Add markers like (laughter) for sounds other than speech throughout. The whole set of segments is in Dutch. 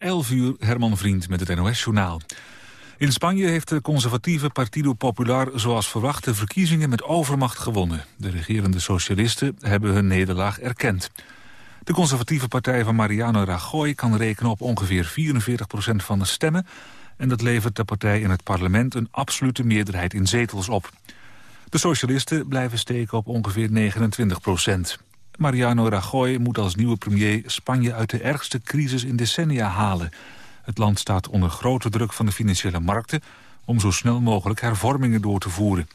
11 uur, Herman Vriend met het NOS-journaal. In Spanje heeft de conservatieve Partido Popular zoals verwacht de verkiezingen met overmacht gewonnen. De regerende socialisten hebben hun nederlaag erkend. De conservatieve partij van Mariano Rajoy kan rekenen op ongeveer 44% van de stemmen... en dat levert de partij in het parlement een absolute meerderheid in zetels op. De socialisten blijven steken op ongeveer 29 procent. Mariano Rajoy moet als nieuwe premier Spanje uit de ergste crisis in decennia halen. Het land staat onder grote druk van de financiële markten... om zo snel mogelijk hervormingen door te voeren.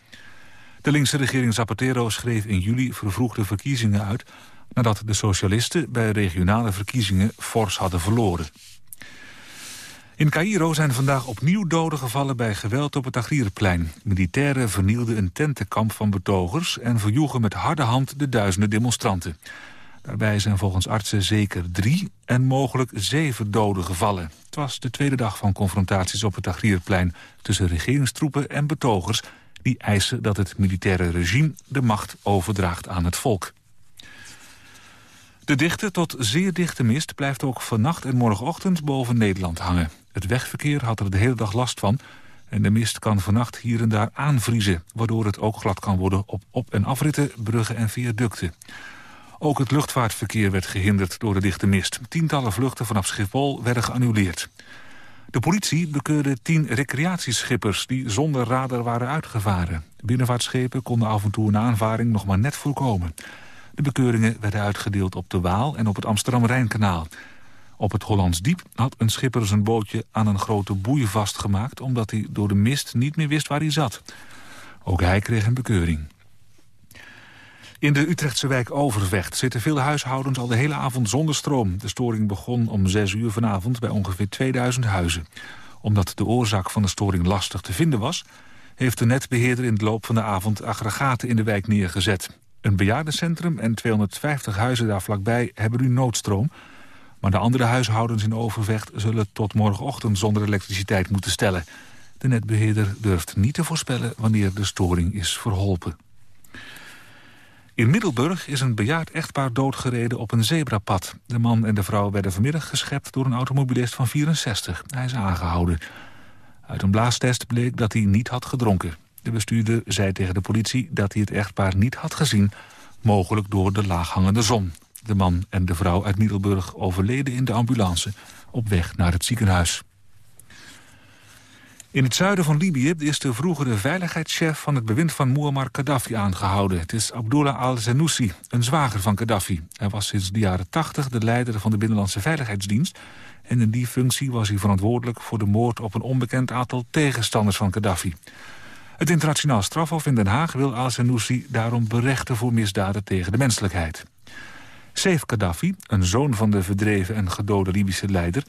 De linkse regering Zapatero schreef in juli vervroegde verkiezingen uit... nadat de socialisten bij regionale verkiezingen fors hadden verloren. In Cairo zijn vandaag opnieuw doden gevallen bij geweld op het Tagrierplein. Militairen vernielden een tentenkamp van betogers... en verjoegen met harde hand de duizenden demonstranten. Daarbij zijn volgens artsen zeker drie en mogelijk zeven doden gevallen. Het was de tweede dag van confrontaties op het Tagrierplein... tussen regeringstroepen en betogers... die eisen dat het militaire regime de macht overdraagt aan het volk. De dichte tot zeer dichte mist blijft ook vannacht en morgenochtend boven Nederland hangen. Het wegverkeer had er de hele dag last van... en de mist kan vannacht hier en daar aanvriezen... waardoor het ook glad kan worden op op- en afritten, bruggen en viaducten. Ook het luchtvaartverkeer werd gehinderd door de dichte mist. Tientallen vluchten vanaf Schiphol werden geannuleerd. De politie bekeurde tien recreatieschippers die zonder radar waren uitgevaren. Binnenvaartschepen konden af en toe een aanvaring nog maar net voorkomen. De bekeuringen werden uitgedeeld op de Waal en op het Amsterdam-Rijnkanaal. Op het Hollands Diep had een schipper zijn bootje aan een grote boei vastgemaakt... omdat hij door de mist niet meer wist waar hij zat. Ook hij kreeg een bekeuring. In de Utrechtse wijk Overvecht zitten veel huishoudens al de hele avond zonder stroom. De storing begon om 6 uur vanavond bij ongeveer 2000 huizen. Omdat de oorzaak van de storing lastig te vinden was... heeft de netbeheerder in de loop van de avond aggregaten in de wijk neergezet. Een bejaardencentrum en 250 huizen daar vlakbij hebben nu noodstroom... Maar de andere huishoudens in Overvecht zullen tot morgenochtend zonder elektriciteit moeten stellen. De netbeheerder durft niet te voorspellen wanneer de storing is verholpen. In Middelburg is een bejaard echtpaar doodgereden op een zebrapad. De man en de vrouw werden vanmiddag geschept door een automobilist van 64. Hij is aangehouden. Uit een blaastest bleek dat hij niet had gedronken. De bestuurder zei tegen de politie dat hij het echtpaar niet had gezien... mogelijk door de laaghangende zon. De man en de vrouw uit Middelburg overleden in de ambulance op weg naar het ziekenhuis. In het zuiden van Libië is de vroegere veiligheidschef van het bewind van Muammar Gaddafi aangehouden. Het is Abdullah al-Zenoussi, een zwager van Gaddafi. Hij was sinds de jaren 80 de leider van de Binnenlandse Veiligheidsdienst... en in die functie was hij verantwoordelijk voor de moord op een onbekend aantal tegenstanders van Gaddafi. Het internationaal strafhof in Den Haag wil al-Zenoussi daarom berechten voor misdaden tegen de menselijkheid. Saif Gaddafi, een zoon van de verdreven en gedode Libische leider...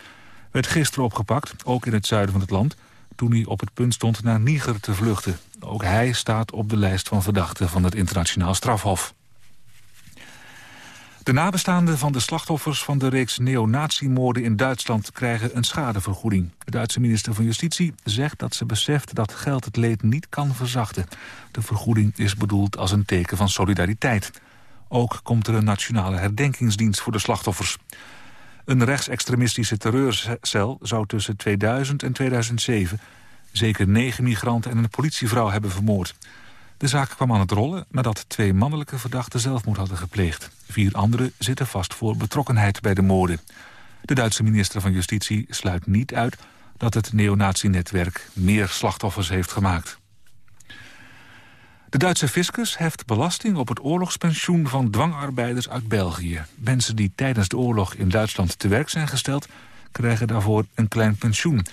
werd gisteren opgepakt, ook in het zuiden van het land... toen hij op het punt stond naar Niger te vluchten. Ook hij staat op de lijst van verdachten van het internationaal strafhof. De nabestaanden van de slachtoffers van de reeks neonatiemoorden in Duitsland krijgen een schadevergoeding. De Duitse minister van Justitie zegt dat ze beseft dat geld het leed niet kan verzachten. De vergoeding is bedoeld als een teken van solidariteit. Ook komt er een nationale herdenkingsdienst voor de slachtoffers. Een rechtsextremistische terreurcel zou tussen 2000 en 2007... zeker negen migranten en een politievrouw hebben vermoord. De zaak kwam aan het rollen nadat twee mannelijke verdachten zelfmoord hadden gepleegd. Vier anderen zitten vast voor betrokkenheid bij de moorden. De Duitse minister van Justitie sluit niet uit dat het neonazi-netwerk meer slachtoffers heeft gemaakt. De Duitse fiscus heft belasting op het oorlogspensioen van dwangarbeiders uit België. Mensen die tijdens de oorlog in Duitsland te werk zijn gesteld... krijgen daarvoor een klein pensioen.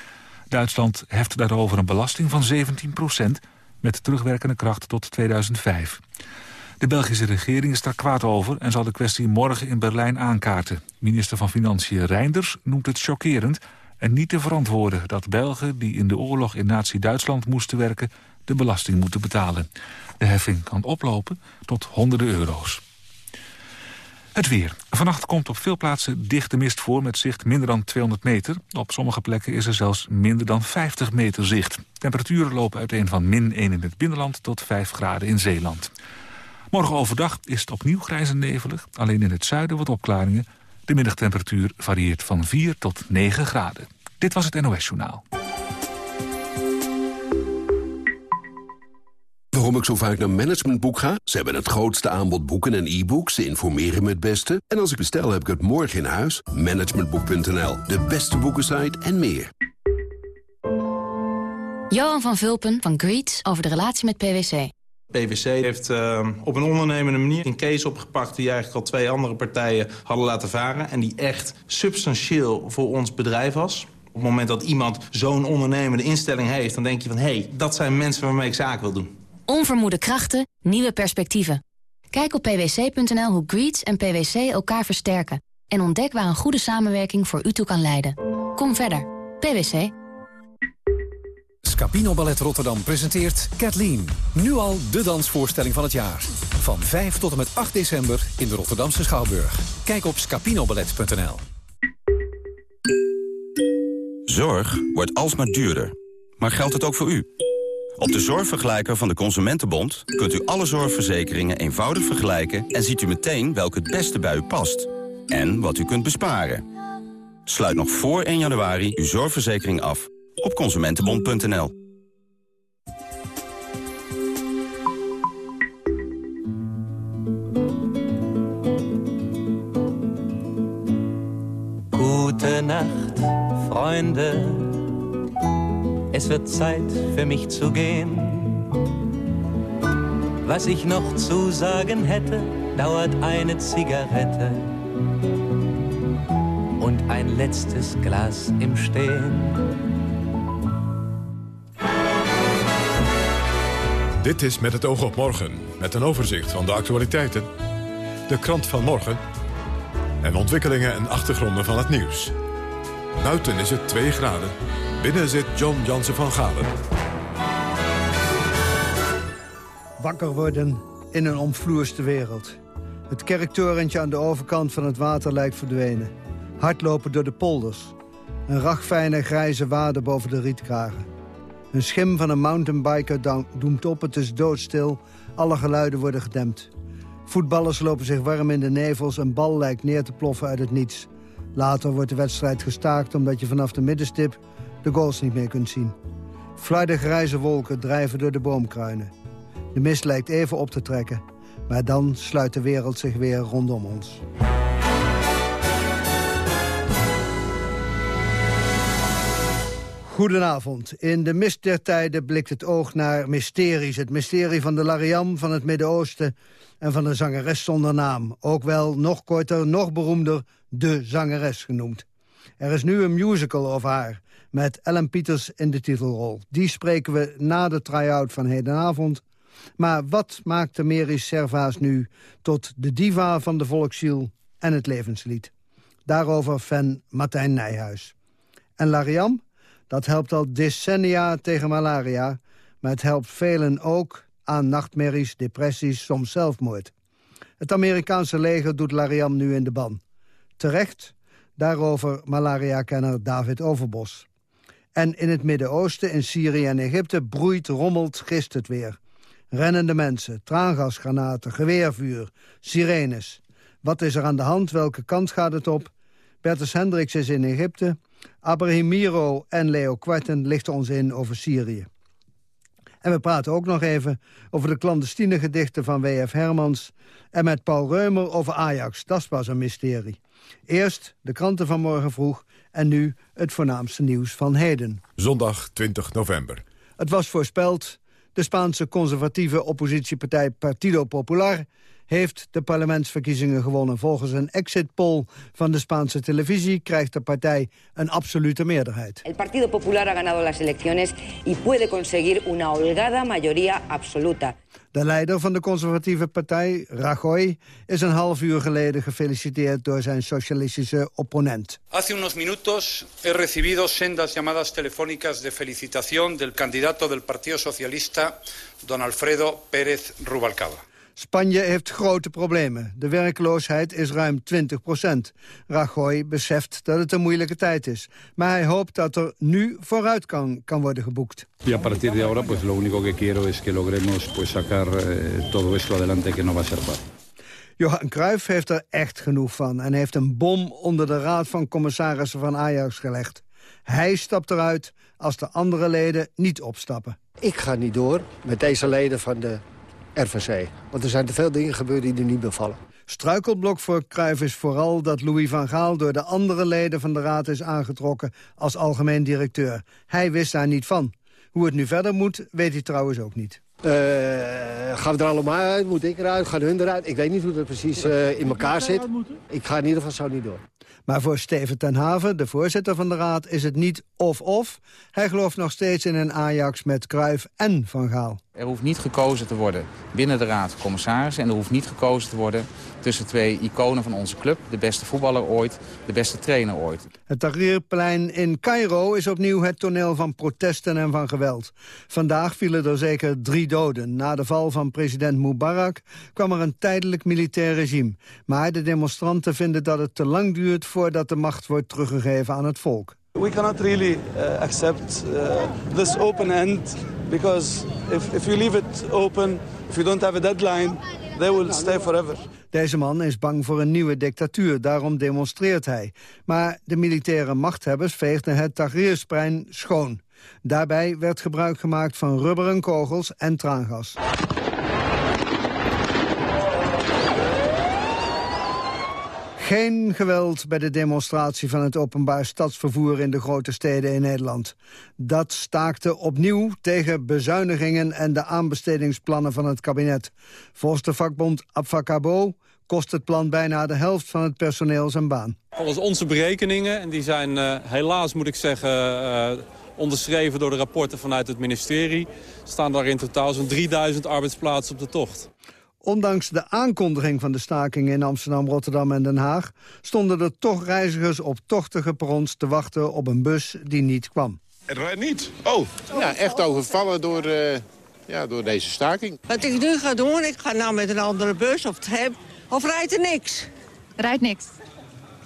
Duitsland heft daarover een belasting van 17 procent... met terugwerkende kracht tot 2005. De Belgische regering is daar kwaad over... en zal de kwestie morgen in Berlijn aankaarten. Minister van Financiën Reinders noemt het chockerend... en niet te verantwoorden dat Belgen die in de oorlog in nazi-Duitsland moesten werken... de belasting moeten betalen. De heffing kan oplopen tot honderden euro's. Het weer. Vannacht komt op veel plaatsen dichte mist voor met zicht minder dan 200 meter. Op sommige plekken is er zelfs minder dan 50 meter zicht. Temperaturen lopen uiteen van min 1 in het binnenland tot 5 graden in Zeeland. Morgen overdag is het opnieuw grijs en nevelig. Alleen in het zuiden wat opklaringen. De middagtemperatuur varieert van 4 tot 9 graden. Dit was het NOS Journaal. Waarom ik zo vaak naar Managementboek ga? Ze hebben het grootste aanbod boeken en e-books. Ze informeren me het beste. En als ik bestel, heb ik het morgen in huis. Managementboek.nl, de beste boekensite en meer. Johan van Vulpen van Greets over de relatie met PwC. PwC heeft uh, op een ondernemende manier een case opgepakt... die eigenlijk al twee andere partijen hadden laten varen... en die echt substantieel voor ons bedrijf was. Op het moment dat iemand zo'n ondernemende instelling heeft... dan denk je van, hé, hey, dat zijn mensen waarmee ik zaken wil doen. Onvermoede krachten, nieuwe perspectieven. Kijk op pwc.nl hoe Greets en PwC elkaar versterken. En ontdek waar een goede samenwerking voor u toe kan leiden. Kom verder. PwC. Scapino Ballet Rotterdam presenteert Kathleen. Nu al de dansvoorstelling van het jaar. Van 5 tot en met 8 december in de Rotterdamse Schouwburg. Kijk op scapinoballet.nl. Zorg wordt alsmaar duurder. Maar geldt het ook voor u? Op de zorgvergelijker van de Consumentenbond kunt u alle zorgverzekeringen eenvoudig vergelijken... en ziet u meteen welke het beste bij u past. En wat u kunt besparen. Sluit nog voor 1 januari uw zorgverzekering af op consumentenbond.nl. Gute Nacht, Freunde. Es wird Zeit für mich zu gehen. Was ich noch zu sagen hätte, dauert eine Zigarette und ein letztes Glas im Stehen. Dit is Met het oog op morgen, met een overzicht van de actualiteiten, de krant van morgen en ontwikkelingen en achtergronden van het nieuws. Buiten is het 2 graden, binnen zit John Jansen van Galen. Wakker worden in een omvloerste wereld. Het kerktorentje aan de overkant van het water lijkt verdwenen. Hardlopen door de polders. Een ragfijne grijze wade boven de rietkragen. Een schim van een mountainbiker doemt op, het is doodstil. Alle geluiden worden gedempt. Voetballers lopen zich warm in de nevels, een bal lijkt neer te ploffen uit het niets. Later wordt de wedstrijd gestaakt omdat je vanaf de middenstip de goals niet meer kunt zien. Flarde grijze wolken drijven door de boomkruinen. De mist lijkt even op te trekken, maar dan sluit de wereld zich weer rondom ons. Goedenavond. In de mist der tijden blikt het oog naar mysteries. Het mysterie van de Lariam van het Midden-Oosten... en van de zangeres zonder naam. Ook wel nog korter, nog beroemder, de zangeres genoemd. Er is nu een musical over haar, met Ellen Peters in de titelrol. Die spreken we na de try-out van hedenavond. Maar wat maakte Meris Servaas nu tot de diva van de volksziel en het levenslied? Daarover fan Martijn Nijhuis. En Lariam? Dat helpt al decennia tegen malaria, maar het helpt velen ook aan nachtmerries, depressies, soms zelfmoord. Het Amerikaanse leger doet Lariam nu in de ban. Terecht, daarover malaria-kenner David Overbos. En in het Midden-Oosten, in Syrië en Egypte, broeit, rommelt, gist het weer. Rennende mensen, traangasgranaten, geweervuur, sirenes. Wat is er aan de hand? Welke kant gaat het op? Bertus Hendricks is in Egypte. Abraham Miro en Leo Kwarten lichten ons in over Syrië. En we praten ook nog even over de clandestine gedichten van W.F. Hermans... en met Paul Reumer over Ajax. Dat was een mysterie. Eerst de kranten van morgen vroeg en nu het voornaamste nieuws van heden. Zondag 20 november. Het was voorspeld. De Spaanse conservatieve oppositiepartij Partido Popular heeft de parlementsverkiezingen gewonnen. Volgens een exit poll van de Spaanse televisie krijgt de partij een absolute meerderheid. El Partido Popular ha ganado las elecciones y puede conseguir una holgada mayoría absoluta. De leider van de conservatieve partij, Rajoy, is een half uur geleden gefeliciteerd door zijn socialistische opponent. Hace unos minutos he recibido sendas llamadas telefónicas de felicitación del candidato del Partido Socialista, don Alfredo Pérez Rubalcaba. Spanje heeft grote problemen. De werkloosheid is ruim 20 procent. Rajoy beseft dat het een moeilijke tijd is. Maar hij hoopt dat er nu vooruit kan, kan worden geboekt. Y a partir de ahora, pues lo único que quiero es que logremos pues sacar eh, todo esto adelante que no va a ser fácil. Johan Cruijff heeft er echt genoeg van... en heeft een bom onder de raad van commissarissen van Ajax gelegd. Hij stapt eruit als de andere leden niet opstappen. Ik ga niet door met deze leden van de RVC. Want er zijn te veel dingen gebeurd die er niet bevallen. Struikelblok voor Cruijff is vooral dat Louis van Gaal... door de andere leden van de raad is aangetrokken als algemeen directeur. Hij wist daar niet van. Hoe het nu verder moet, weet hij trouwens ook niet. Uh, gaan we er allemaal uit? Moet ik eruit? Gaan hun eruit? Ik weet niet hoe dat precies uh, in elkaar zit. Ik ga in ieder geval zo niet door. Maar voor Steven ten Haven, de voorzitter van de raad, is het niet of-of. Hij gelooft nog steeds in een Ajax met Kruif en Van Gaal. Er hoeft niet gekozen te worden binnen de raad commissarissen... en er hoeft niet gekozen te worden tussen twee iconen van onze club. De beste voetballer ooit, de beste trainer ooit. Het Tahrirplein in Cairo is opnieuw het toneel van protesten en van geweld. Vandaag vielen er zeker drie doden. Na de val van president Mubarak kwam er een tijdelijk militair regime. Maar de demonstranten vinden dat het te lang duurt voordat de macht wordt teruggegeven aan het volk. We cannot really uh, accept uh, this open end because if, if you leave it open, if you don't have a deadline, they will stay forever. Deze man is bang voor een nieuwe dictatuur, daarom demonstreert hij. Maar de militaire machthebbers veegden het Tahrirsplein schoon. Daarbij werd gebruik gemaakt van rubberen kogels en traangas. Geen geweld bij de demonstratie van het openbaar stadsvervoer in de grote steden in Nederland. Dat staakte opnieuw tegen bezuinigingen en de aanbestedingsplannen van het kabinet. Volgens de vakbond Abfacabo kost het plan bijna de helft van het personeel zijn baan. Volgens onze berekeningen, en die zijn uh, helaas moet ik zeggen... Uh, onderschreven door de rapporten vanuit het ministerie... staan daar in totaal zo'n 3000 arbeidsplaatsen op de tocht. Ondanks de aankondiging van de staking in Amsterdam, Rotterdam en Den Haag... stonden er toch reizigers op tochtige perrons te wachten op een bus die niet kwam. Het rijdt niet. Oh. Ja, echt overvallen door, uh, ja, door deze staking. Wat ik nu ga doen, ik ga nou met een andere bus of tram... of rijdt er niks. Rijdt niks.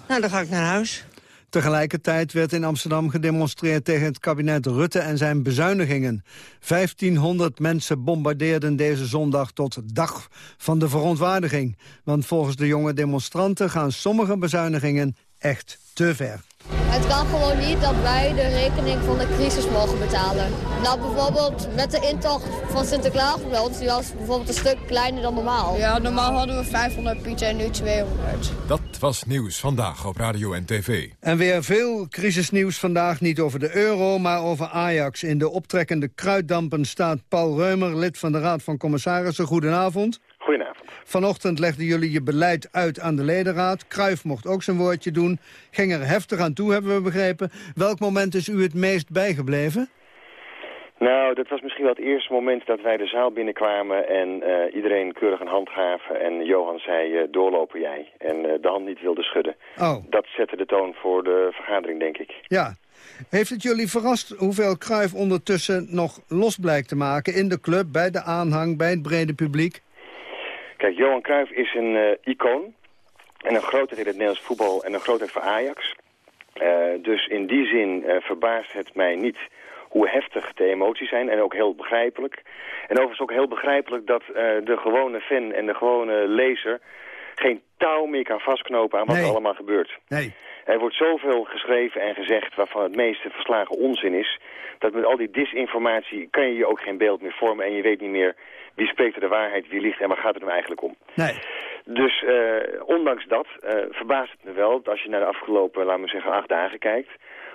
Nou, dan ga ik naar huis. Tegelijkertijd werd in Amsterdam gedemonstreerd tegen het kabinet Rutte en zijn bezuinigingen. 1500 mensen bombardeerden deze zondag tot dag van de verontwaardiging. Want volgens de jonge demonstranten gaan sommige bezuinigingen echt te ver. Het kan gewoon niet dat wij de rekening van de crisis mogen betalen. Nou, bijvoorbeeld met de intocht van Sinterklaas bij ons, die was bijvoorbeeld een stuk kleiner dan normaal. Ja, normaal hadden we 500 piet en nu 200. Dat was Nieuws Vandaag op Radio en TV. En weer veel crisisnieuws vandaag, niet over de euro, maar over Ajax. In de optrekkende kruiddampen staat Paul Reumer, lid van de Raad van Commissarissen. Goedenavond. Goedenavond. Vanochtend legden jullie je beleid uit aan de ledenraad. Kruif mocht ook zijn woordje doen. Ging er heftig aan toe, hebben we begrepen. Welk moment is u het meest bijgebleven? Nou, dat was misschien wel het eerste moment dat wij de zaal binnenkwamen... en uh, iedereen keurig een hand gaven en Johan zei, uh, doorlopen jij. En uh, de hand niet wilde schudden. Oh. Dat zette de toon voor de vergadering, denk ik. Ja. Heeft het jullie verrast hoeveel Kruif ondertussen nog los blijkt te maken... in de club, bij de aanhang, bij het brede publiek? Kijk, Johan Cruijff is een uh, icoon. En een grootheid in het Nederlands voetbal en een grootheid voor Ajax. Uh, dus in die zin uh, verbaast het mij niet hoe heftig de emoties zijn. En ook heel begrijpelijk. En overigens ook heel begrijpelijk dat de gewone fan en de gewone lezer... geen touw meer kan vastknopen aan wat nee. er allemaal gebeurt. Nee. Er wordt zoveel geschreven en gezegd waarvan het meeste verslagen onzin is... dat met al die disinformatie kan je je ook geen beeld meer vormen... en je weet niet meer wie spreekt er de waarheid, wie liegt en waar gaat het nou eigenlijk om. Nee. Dus uh, ondanks dat uh, verbaast het me wel dat als je naar de afgelopen, laten we zeggen, acht dagen kijkt...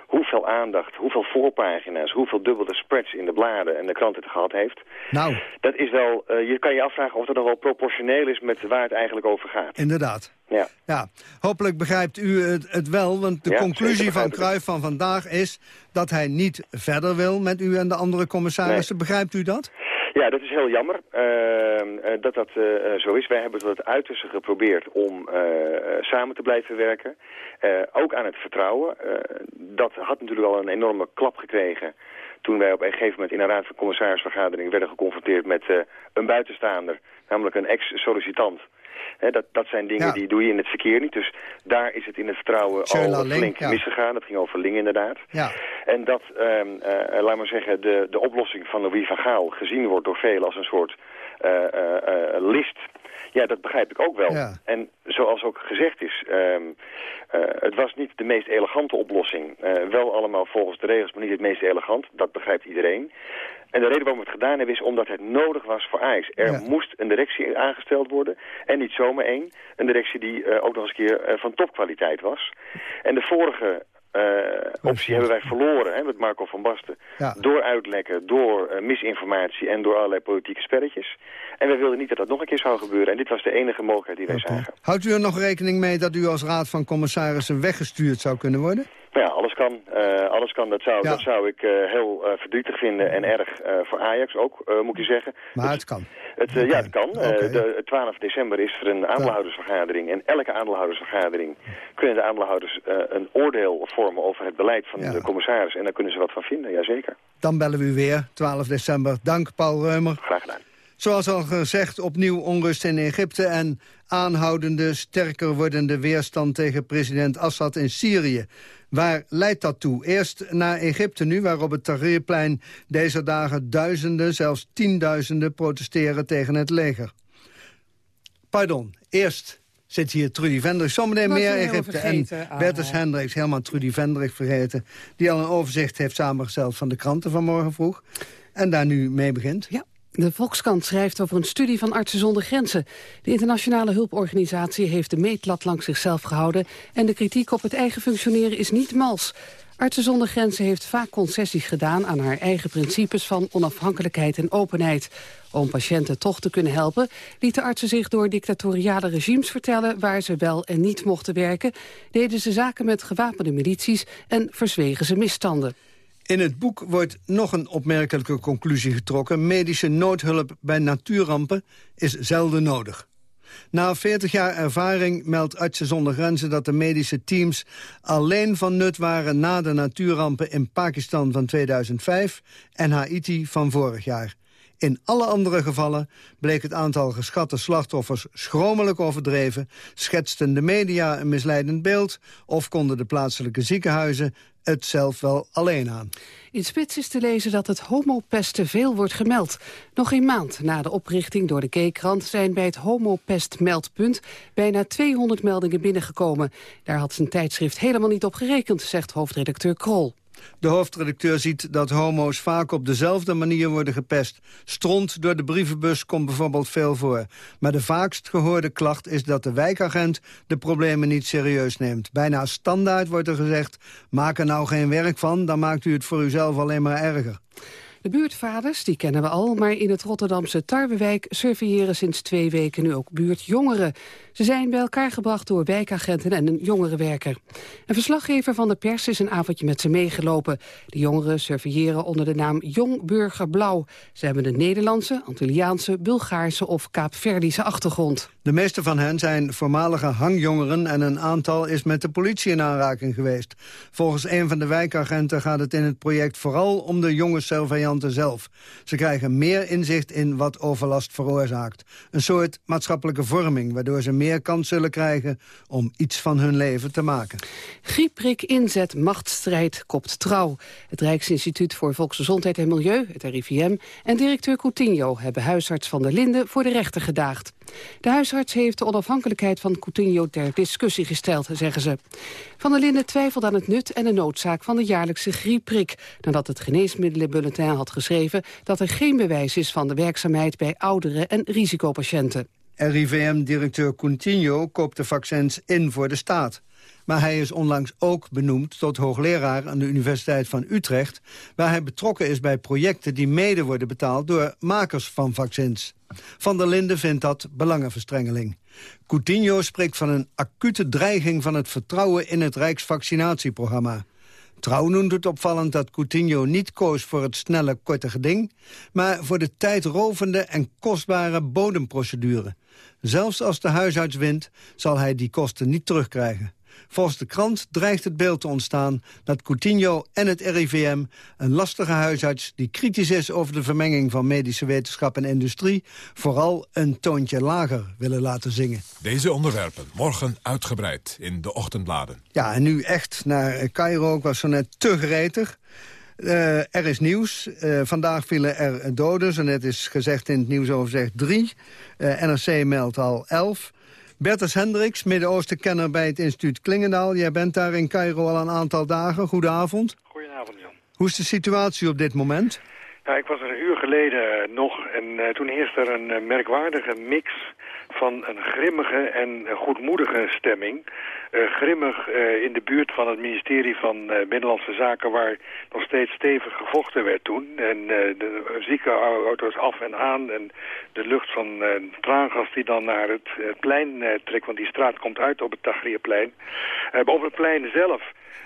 hoeveel aandacht, hoeveel voorpagina's, hoeveel dubbele spreads in de bladen en de kranten het gehad heeft. Nou. Dat is wel, uh, je kan je afvragen of dat nog wel proportioneel is met waar het eigenlijk over gaat. Inderdaad. Ja. ja. Hopelijk begrijpt u het, het wel, want de ja, conclusie van Cruijff van vandaag is... dat hij niet verder wil met u en de andere commissarissen. Nee. Begrijpt u dat? Ja, dat is heel jammer uh, uh, dat dat uh, zo is. Wij hebben tot het uiterste geprobeerd om samen te blijven werken. ook aan het vertrouwen. dat had natuurlijk al een enorme klap gekregen toen wij op een gegeven moment in een raad van commissarisvergadering werden geconfronteerd met een buitenstaander, namelijk een ex-sollicitant. He, dat, dat zijn dingen Ja. die doe je in het verkeer niet. Dus daar is het in het vertrouwen Tjöla al Link, flink ja. misgegaan. Dat ging over Ling inderdaad. Ja. En dat, ehm eh, laat maar zeggen, de, de oplossing van Louis van Gaal gezien wordt door velen als een soort list. Ja, dat begrijp ik ook wel. En zoals ook gezegd is, ehm, het was niet de meest elegante oplossing. wel allemaal volgens de regels, maar niet het meest elegant. Dat begrijpt iedereen. En de reden waarom we het gedaan hebben is omdat het nodig was voor Ajax. Er moest een directie aangesteld worden. En niet zomaar één. Een directie die uh, ook nog eens een keer van topkwaliteit was. En de vorige optie hebben wij verloren hè, met Marco van Basten. Door uitlekken, door uh, misinformatie en door allerlei politieke spelletjes. En wij wilden niet dat dat nog een keer zou gebeuren. En dit was de enige mogelijkheid die wij zagen. Houdt u er nog rekening mee dat u als raad van commissarissen weggestuurd zou kunnen worden? Nou ja, alles kan. Uh, alles kan. Dat zou, dat zou ik uh, heel uh, verdrietig vinden en erg voor Ajax ook, moet je zeggen. Maar het kan. Het, Ja, het kan. Okay. de 12 december is er een aandeelhoudersvergadering. En elke aandeelhoudersvergadering kunnen de aandeelhouders een oordeel vormen over het beleid van de commissaris. En daar kunnen ze wat van vinden, jazeker. Dan bellen we u weer, 12 december. Dank, Paul Reumer. Graag gedaan. Zoals al gezegd, opnieuw onrust in Egypte... en aanhoudende, sterker wordende weerstand tegen president Assad in Syrië. Waar leidt dat toe? Eerst naar Egypte nu, waar op het Tahrirplein deze dagen duizenden, zelfs tienduizenden protesteren tegen het leger. Pardon, eerst zit hier Trudy Vendrich. Zometeen meer Egypte. en Bertus ah. Hendricks, helemaal Trudy Vendrich vergeten... die al een overzicht heeft samengesteld van de kranten van morgen vroeg. En daar nu mee begint. Ja. De Volkskrant schrijft over een studie van Artsen zonder Grenzen. De internationale hulporganisatie heeft de meetlat langs zichzelf gehouden... en de kritiek op het eigen functioneren is niet mals. Artsen zonder Grenzen heeft vaak concessies gedaan... aan haar eigen principes van onafhankelijkheid en openheid. Om patiënten toch te kunnen helpen... lieten artsen zich door dictatoriale regimes vertellen... waar ze wel en niet mochten werken... deden ze zaken met gewapende milities... en verzwegen ze misstanden. In het boek wordt nog een opmerkelijke conclusie getrokken. Medische noodhulp bij natuurrampen is zelden nodig. Na 40 jaar ervaring meldt Artsen zonder Grenzen dat de medische teams alleen van nut waren na de natuurrampen in Pakistan van 2005 en Haiti van vorig jaar. In alle andere gevallen bleek het aantal geschatte slachtoffers schromelijk overdreven, schetsten de media een misleidend beeld of konden de plaatselijke ziekenhuizen het zelf wel alleen aan. In Spits is te lezen dat het homopest te veel wordt gemeld. Nog een maand na de oprichting door de G-krant zijn bij het homopest-meldpunt bijna 200 meldingen binnengekomen. Daar had zijn tijdschrift helemaal niet op gerekend, zegt hoofdredacteur Krol. De hoofdredacteur ziet dat homo's vaak op dezelfde manier worden gepest. Stront door de brievenbus komt bijvoorbeeld veel voor. Maar de vaakst gehoorde klacht is dat de wijkagent de problemen niet serieus neemt. Bijna standaard wordt er gezegd, maak er nou geen werk van... dan maakt u het voor uzelf alleen maar erger. De buurtvaders, die kennen we al, maar in het Rotterdamse Tarwewijk surveilleren sinds twee weken nu ook buurtjongeren. Ze zijn bij elkaar gebracht door wijkagenten en een jongerenwerker. Een verslaggever van de pers is een avondje met ze meegelopen. De jongeren surveilleren onder de naam Jong Burger Blauw. Ze hebben een Nederlandse, Antilliaanse, Bulgaarse of Kaapverdische achtergrond. De meeste van hen zijn voormalige hangjongeren en een aantal is met de politie in aanraking geweest. Volgens een van de wijkagenten gaat het in het project vooral om de jonge surveillanten zelf. Ze krijgen meer inzicht in wat overlast veroorzaakt. Een soort maatschappelijke vorming, waardoor ze meer kans zullen krijgen om iets van hun leven te maken. Griepprik inzet, machtsstrijd, kopt trouw. Het Rijksinstituut voor Volksgezondheid en Milieu, het RIVM... en directeur Coutinho hebben huisarts Van der Linden voor de rechter gedaagd. De huisarts heeft de onafhankelijkheid van Coutinho ter discussie gesteld, zeggen ze. Van der Linden twijfelt aan het nut en de noodzaak van de jaarlijkse griepprik... nadat het Geneesmiddelenbulletin had geschreven dat er geen bewijs is van de werkzaamheid bij ouderen en risicopatiënten. RIVM-directeur Coutinho koopt de vaccins in voor de staat. Maar hij is onlangs ook benoemd tot hoogleraar aan de Universiteit van Utrecht... waar hij betrokken is bij projecten die mede worden betaald door makers van vaccins. Van der Linden vindt dat belangenverstrengeling. Coutinho spreekt van een acute dreiging van het vertrouwen in het Rijksvaccinatieprogramma. Trouw noemt het opvallend dat Coutinho niet koos voor het snelle, korte geding... maar voor de tijdrovende en kostbare bodemprocedure. Zelfs als de huisarts wint, zal hij die kosten niet terugkrijgen. Volgens de krant dreigt het beeld te ontstaan dat Coutinho en het RIVM... een lastige huisarts die kritisch is over de vermenging van medische wetenschap en industrie... vooral een toontje lager willen laten zingen. Deze onderwerpen morgen uitgebreid in de ochtendbladen. Ja, en nu echt naar Cairo. Ik was zo net te gretig. Uh, er is nieuws. Uh, vandaag vielen er doden. Zo net is gezegd in het nieuwsoverzicht drie. Uh, NRC meldt al elf. Bertus Hendricks, Midden-Oosten-kenner bij het instituut Klingendaal. Jij bent daar in Cairo al een aantal dagen. Goedenavond. Goedenavond, Jan. Hoe is de situatie op dit moment? Ja, ik was er een uur geleden nog en toen heerste er een merkwaardige mix van een grimmige en goedmoedige stemming. Uh, grimmig uh, in de buurt van het ministerie van Binnenlandse Zaken... waar nog steeds stevig gevochten werd toen. En de ziekenauto's af en aan en de lucht van traangas die dan naar het, plein trekt... want die straat komt uit op het Tahrirplein. op het plein zelf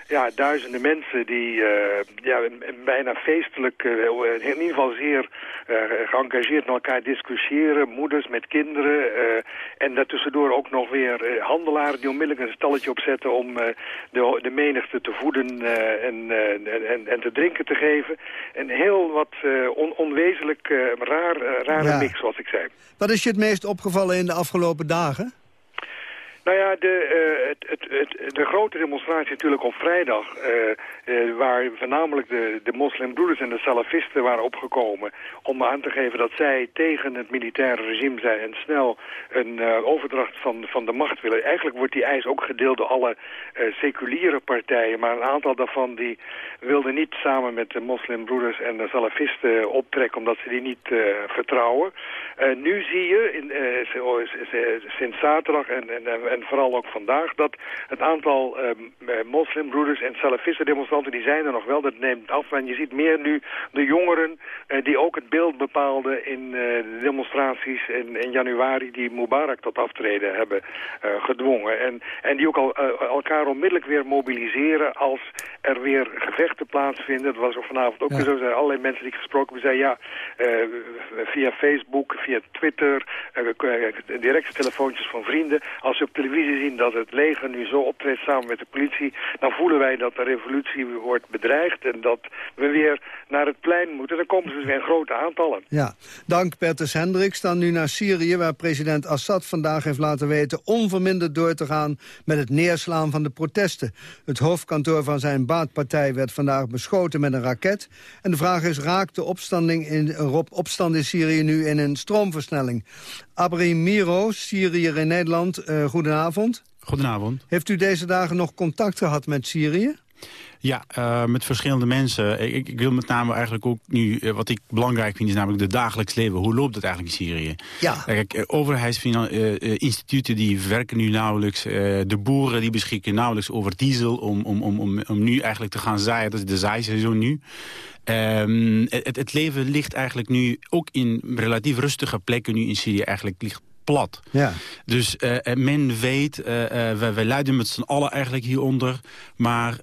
ja, duizenden mensen die uh, ja, bijna feestelijk, uh, in ieder geval zeer uh, geëngageerd met elkaar discussiëren. Moeders met kinderen. en daartussendoor ook nog weer handelaren die onmiddellijk een stalletje opzetten om de, de menigte te voeden en, en, en te drinken te geven. Een heel wat on, onwezenlijk raar, rare ja. mix, zoals ik zei. Wat is je het meest opgevallen in de afgelopen dagen? Nou ja, de, uh, het, het, de grote demonstratie natuurlijk op vrijdag... Uh, uh, waar voornamelijk de, de moslimbroeders en de salafisten waren opgekomen... om aan te geven dat zij tegen het militaire regime zijn... en snel een overdracht van, van de macht willen. Eigenlijk wordt die eis ook gedeeld door alle seculiere partijen... maar een aantal daarvan die wilden niet samen met de moslimbroeders en de salafisten optrekken... omdat ze die niet vertrouwen. nu zie je, in, sinds zaterdag en, en en vooral ook vandaag, dat het aantal uh, moslimbroeders en salafisten-demonstranten, die zijn er nog wel, dat neemt af. En je ziet meer nu de jongeren uh, die ook het beeld bepaalden in uh, de demonstraties in, in, januari, die Mubarak tot aftreden hebben gedwongen. En, en die ook al, elkaar onmiddellijk weer mobiliseren als er weer gevechten plaatsvinden. Dat was ook vanavond ook ja. zo. zijn allerlei mensen die ik gesproken hebben, zeiden ja, via Facebook, via Twitter, directe telefoontjes van vrienden. Als ze op televisie zien dat het leger nu zo optreedt samen met de politie... dan voelen wij dat de revolutie wordt bedreigd en dat we weer naar het plein moeten. Dan komen ze dus weer in grote aantallen. Ja, dank Bertus Hendricks. Dan nu naar Syrië, waar president Assad vandaag heeft laten weten... onverminderd door te gaan met het neerslaan van de protesten. Het hoofdkantoor van zijn baatpartij werd vandaag beschoten met een raket. En de vraag is, raakt de opstanding in, opstand in Syrië nu in een stroomversnelling? Abri Miro, Syriër in Nederland, uh, goedenavond. Goedenavond. Heeft u deze dagen nog contact gehad met Syrië? Ja, uh, met verschillende mensen. Ik, ik, wil met name eigenlijk ook nu, uh, wat ik belangrijk vind, is namelijk de dagelijks leven. Hoe loopt het eigenlijk in Syrië? Ja. Kijk, overheidsinstituten die werken nu nauwelijks. de boeren die beschikken nauwelijks over diesel om, om, om, om, om nu eigenlijk te gaan zaaien. Dat is de zaaiseizoen nu. Um, het, het, leven ligt eigenlijk nu ook in relatief rustige plekken nu in Syrië eigenlijk ligt plat. Ja. Dus uh, men weet, uh, wij, wij lijden met z'n allen eigenlijk hieronder... maar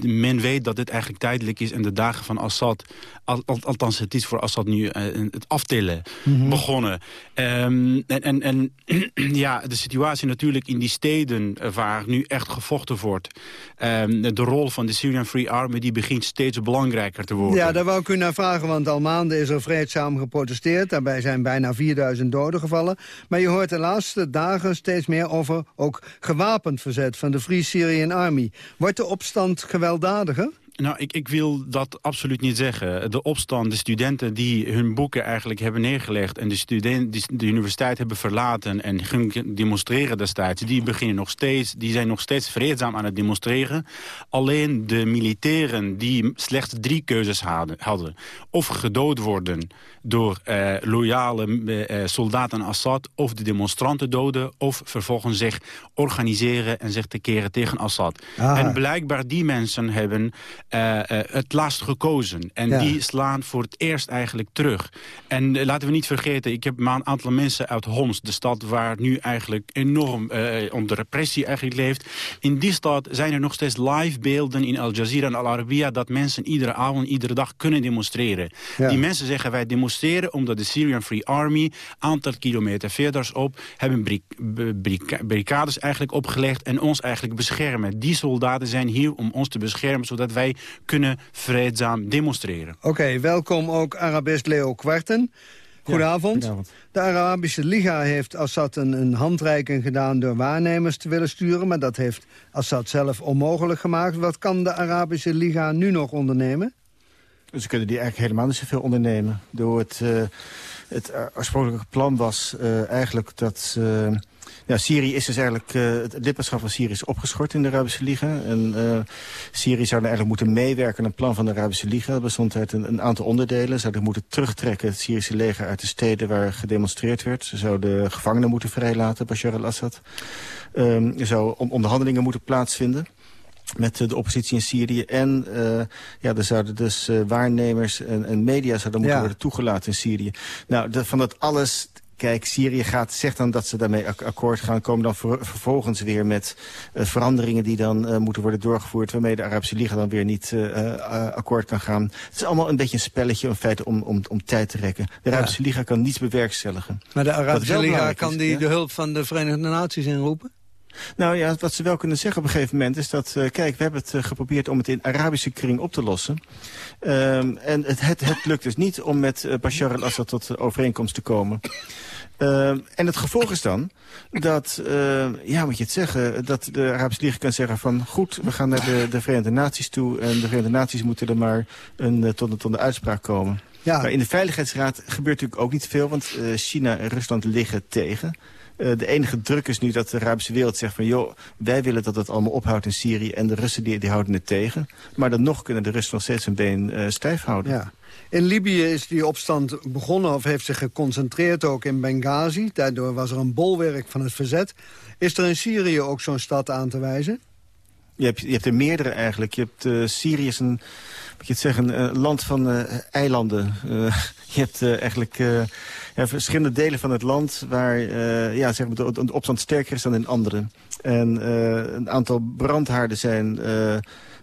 men weet dat dit eigenlijk tijdelijk is... en de dagen van Assad, al, al, althans het is voor Assad nu het aftillen mm -hmm. begonnen. Um, en en, en (clears throat) ja, de situatie natuurlijk in die steden waar nu echt gevochten wordt... Um, de rol van de Syrian Free Army die begint steeds belangrijker te worden. Ja, daar wou ik u naar vragen, want al maanden is er vreedzaam geprotesteerd. Daarbij zijn bijna 4000 doden gevallen. Maar je hoort de laatste dagen steeds meer over ook gewapend verzet van de Free Syrian Army. Wordt de opstand gewelddadiger? Nou, ik, ik wil dat absoluut niet zeggen. De opstand, de studenten die hun boeken eigenlijk hebben neergelegd... en de studenten die de universiteit hebben verlaten en gingen demonstreren destijds... die beginnen nog steeds, die zijn nog steeds vreedzaam aan het demonstreren. Alleen de militairen die slechts drie keuzes hadden... hadden of gedood worden door uh, loyale uh, soldaten Assad... of de demonstranten doden... of vervolgens zich organiseren en zich te keren tegen Assad. Ah. En blijkbaar die mensen hebben uh, het last gekozen. En ja. die slaan voor het eerst eigenlijk terug. En laten we niet vergeten, ik heb een aantal mensen uit Homs... de stad waar nu eigenlijk enorm onder repressie eigenlijk leeft. In die stad zijn er nog steeds live beelden in Al Jazeera en Al Arabiya... dat mensen iedere avond, iedere dag kunnen demonstreren. Ja. Die mensen zeggen wij demonstreren omdat de Syrian Free Army... aantal kilometer verder op hebben barricades eigenlijk opgelegd... en ons eigenlijk beschermen. Die soldaten zijn hier om ons te beschermen... zodat wij kunnen vreedzaam demonstreren. Oké, okay, welkom ook Arabist Leo Kwarten. Goedenavond. Ja. De Arabische Liga heeft Assad een, een handreiking gedaan door waarnemers te willen sturen... maar dat heeft Assad zelf onmogelijk gemaakt. Wat kan de Arabische Liga nu nog ondernemen? Dus kunnen die eigenlijk helemaal niet zoveel ondernemen. Door het, uh, het oorspronkelijke plan was uh, eigenlijk dat... Ja, Syrië is dus eigenlijk, het lidmaatschap van Syrië is opgeschort in de Arabische Liga. En Syrië zou eigenlijk moeten meewerken aan een plan van de Arabische Liga. Dat bestond uit een, een aantal onderdelen. Ze zouden moeten terugtrekken het Syrische leger uit de steden waar gedemonstreerd werd. Ze zouden gevangenen moeten vrijlaten, Bashar al-Assad. Um, zou onderhandelingen moeten plaatsvinden met de oppositie in Syrië. En uh, ja, er zouden dus uh, waarnemers en, en, media zouden moeten ja. worden toegelaten in Syrië. Nou, de, van dat alles... Kijk, Syrië gaat, zegt dan dat ze daarmee akkoord gaan. Komen dan ver, vervolgens weer met uh, veranderingen die dan moeten worden doorgevoerd. Waarmee de Arabische Liga dan weer niet akkoord kan gaan. Het is allemaal een beetje een spelletje in feite om, om, om tijd te rekken. De Arabische ja. Liga kan niets bewerkstelligen. Maar de Arabische Liga kan die ja? de hulp van de Verenigde Naties inroepen? Nou ja, wat ze wel kunnen zeggen op een gegeven moment is dat... Uh, kijk, we hebben het uh, geprobeerd om het in Arabische kring op te lossen. Um, en het, het, het lukt dus niet om met uh, Bashar al-Assad tot overeenkomst te komen. Uh, en het gevolg is dan dat, ja moet je het zeggen, dat de Arabische Liga kan zeggen van goed, we gaan naar de, de Verenigde Naties toe en de Verenigde Naties moeten er maar een, tot, tot een uitspraak komen. Ja. Maar in de Veiligheidsraad gebeurt natuurlijk ook niet veel, want China en Rusland liggen tegen. Uh, de enige druk is nu dat de Arabische wereld zegt van... joh, wij willen dat het allemaal ophoudt in Syrië... en de Russen die, houden het tegen. Maar dan nog kunnen de Russen nog steeds een been uh, stijf houden. Ja. In Libië is die opstand begonnen of heeft zich geconcentreerd ook in Benghazi. Daardoor was er een bolwerk van het verzet. Is er in Syrië ook zo'n stad aan te wijzen? Je hebt, je hebt er meerdere eigenlijk. Je hebt, uh, Syrië is een, moet je het zeggen, een land van uh, eilanden. (laughs) Je hebt eigenlijk verschillende delen van het land waar ja, zeg maar de, de opstand sterker is dan in andere. En een aantal brandhaarden zijn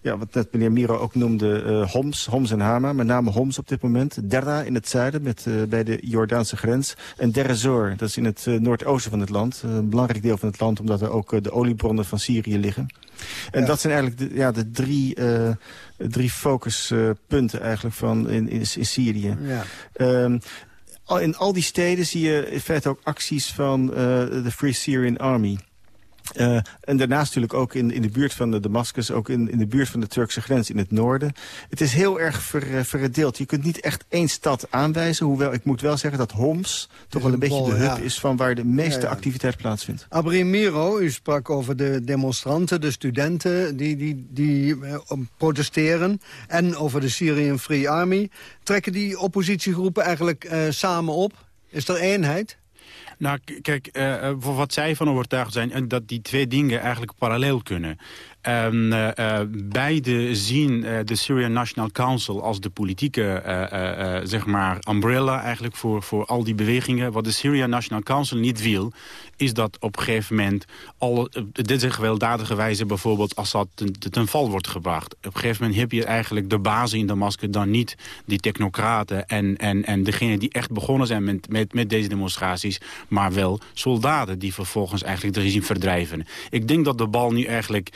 ja, wat net meneer Miro ook noemde, uh, Homs, Homs en Hama. Met name Homs op dit moment. Derra in het zuiden, met, uh, bij de Jordaanse grens. En Deir ez-Zor, dat is in het uh, noordoosten van het land. een belangrijk deel van het land, omdat er ook de oliebronnen van Syrië liggen. En ja. dat zijn eigenlijk de, ja, de drie, drie focuspunten eigenlijk van in, in, in Syrië. Ja. Um, in al die steden zie je in feite ook acties van de Free Syrian Army. Uh, en daarnaast natuurlijk ook in, in de buurt van de Damascus, ook in, in de buurt van de Turkse grens in het noorden. Het is heel erg ver, verdeeld. Je kunt niet echt één stad aanwijzen, hoewel ik moet wel zeggen dat Homs toch wel een, een beetje bol, de hub ja. is van waar de meeste ja, ja. activiteit plaatsvindt. Abrim Miro, u sprak over de demonstranten, de studenten die, die, die uh, protesteren en over de Syrian Free Army. Trekken die oppositiegroepen eigenlijk uh, samen op? Is er eenheid? Nou, kijk, uh, voor wat zij van overtuigd zijn... dat die twee dingen eigenlijk parallel kunnen. Um, beide zien uh, de Syrian National Council als de politieke zeg maar umbrella eigenlijk voor, voor al die bewegingen. Wat de Syrian National Council niet wil, is dat op een gegeven moment alle, deze gewelddadige wijze bijvoorbeeld Assad ten, ten val wordt gebracht. Op een gegeven moment heb je eigenlijk de bazen in Damascus dan niet die technocraten en, en, en degenen die echt begonnen zijn met, met, met deze demonstraties, maar wel soldaten die vervolgens eigenlijk de regime verdrijven. Ik denk dat de bal nu eigenlijk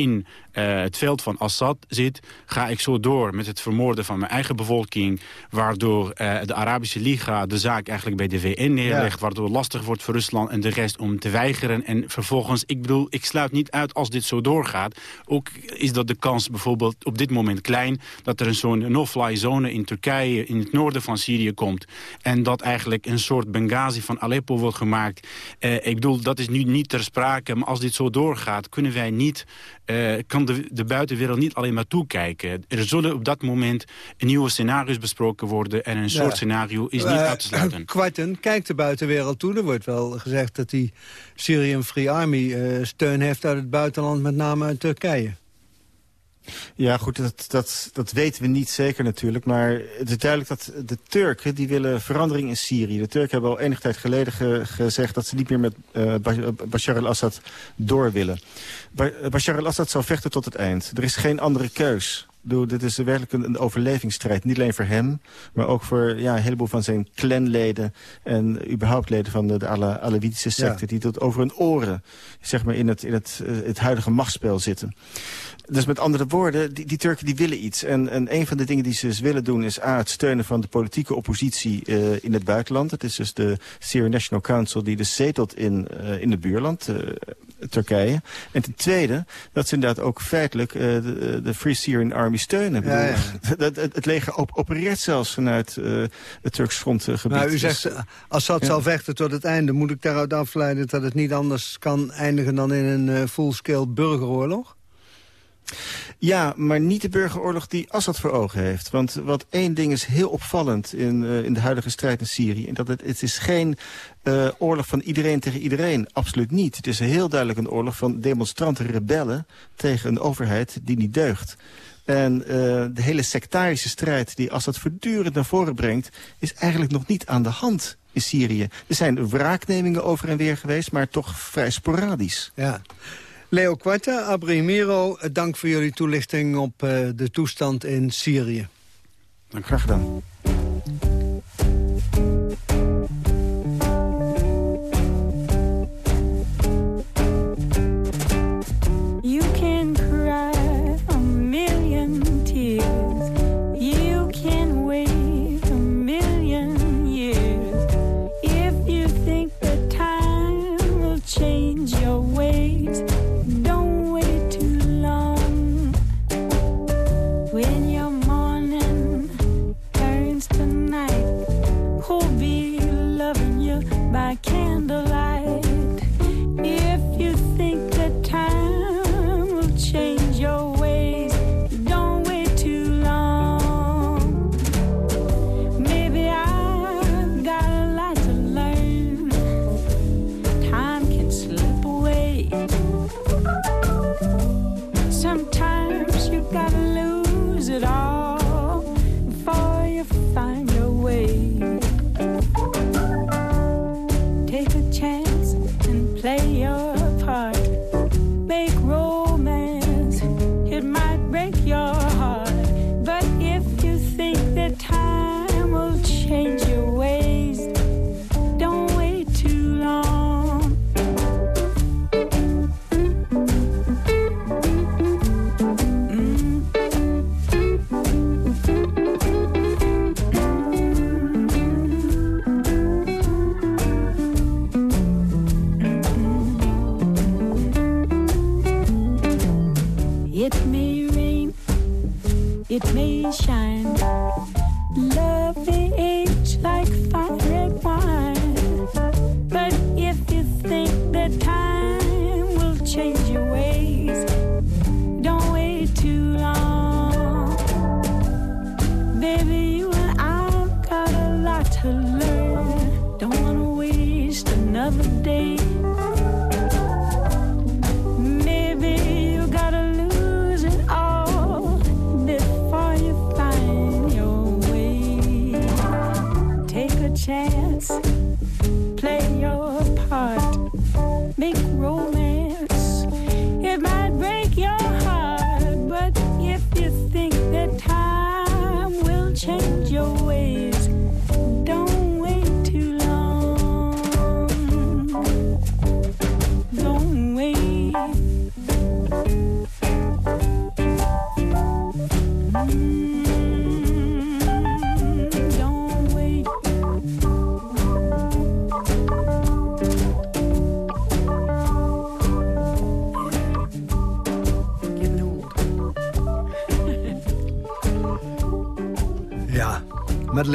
in uh, het veld van Assad zit... ga ik zo door met het vermoorden van mijn eigen bevolking... waardoor uh, de Arabische Liga de zaak eigenlijk bij de VN neerlegt... Ja. waardoor het lastig wordt voor Rusland en de rest om te weigeren. En vervolgens, ik bedoel, ik sluit niet uit als dit zo doorgaat. Ook is dat de kans bijvoorbeeld op dit moment klein... dat er een zo'n no-fly zone in Turkije, in het noorden van Syrië komt... en dat eigenlijk een soort Benghazi van Aleppo wordt gemaakt. Uh, ik bedoel, dat is nu niet ter sprake, maar als dit zo doorgaat... kunnen wij niet... Uh, kan de, de, buitenwereld niet alleen maar toekijken. Er zullen op dat moment nieuwe scenario's besproken worden... en een soort scenario is niet uh, uit te sluiten. (clears throat) Kwarten, kijkt de buitenwereld toe. Er wordt wel gezegd dat die Syrian Free Army uh, steun heeft uit het buitenland... met name uit Turkije. Ja, goed, dat, dat, dat weten we niet zeker natuurlijk. Maar het is duidelijk dat de Turken, die willen verandering in Syrië. De Turken hebben al enige tijd geleden ge, gezegd... dat ze niet meer met uh, Bashar al-Assad door willen. Ba Bashar al-Assad zal vechten tot het eind. Er is geen andere keus. Bedoel, dit is werkelijk een, een, overlevingsstrijd. Niet alleen voor hem, maar ook voor ja, een heleboel van zijn clanleden... en überhaupt leden van de, de Alawitische secte... Ja. die tot over hun oren zeg maar, in, het, in het, het huidige machtsspel zitten. Dus met andere woorden, die, die Turken die willen iets. En, en een van de dingen die ze dus willen doen is A, het steunen van de politieke oppositie uh, in het buitenland. Het is dus de Syrian National Council die dus zetelt in, uh, in het buurland, uh, Turkije. En ten tweede, dat ze inderdaad ook feitelijk de, de, Free Syrian Army steunen. Ja, ja. (laughs) Het, het, het, leger op, opereert zelfs vanuit het Turks grondgebied. Nou, u zegt, dus, Assad ja. zal vechten tot het einde. Moet ik daaruit afleiden dat het niet anders kan eindigen dan in een full-scale burgeroorlog? Ja, maar niet de burgeroorlog die Assad voor ogen heeft. Want wat één ding is heel opvallend in, uh, in de huidige strijd in Syrië... En dat het, het is geen uh, oorlog van iedereen tegen iedereen. Absoluut niet. Het is heel duidelijk een oorlog van demonstranten, rebellen... tegen een overheid die niet deugt. En uh, de hele sectarische strijd die Assad voortdurend naar voren brengt... is eigenlijk nog niet aan de hand in Syrië. Er zijn wraaknemingen over en weer geweest, maar toch vrij sporadisch. Ja. Leo Quarte, Abrimiro, dank voor jullie toelichting op uh, de toestand in Syrië. Dank, graag gedaan.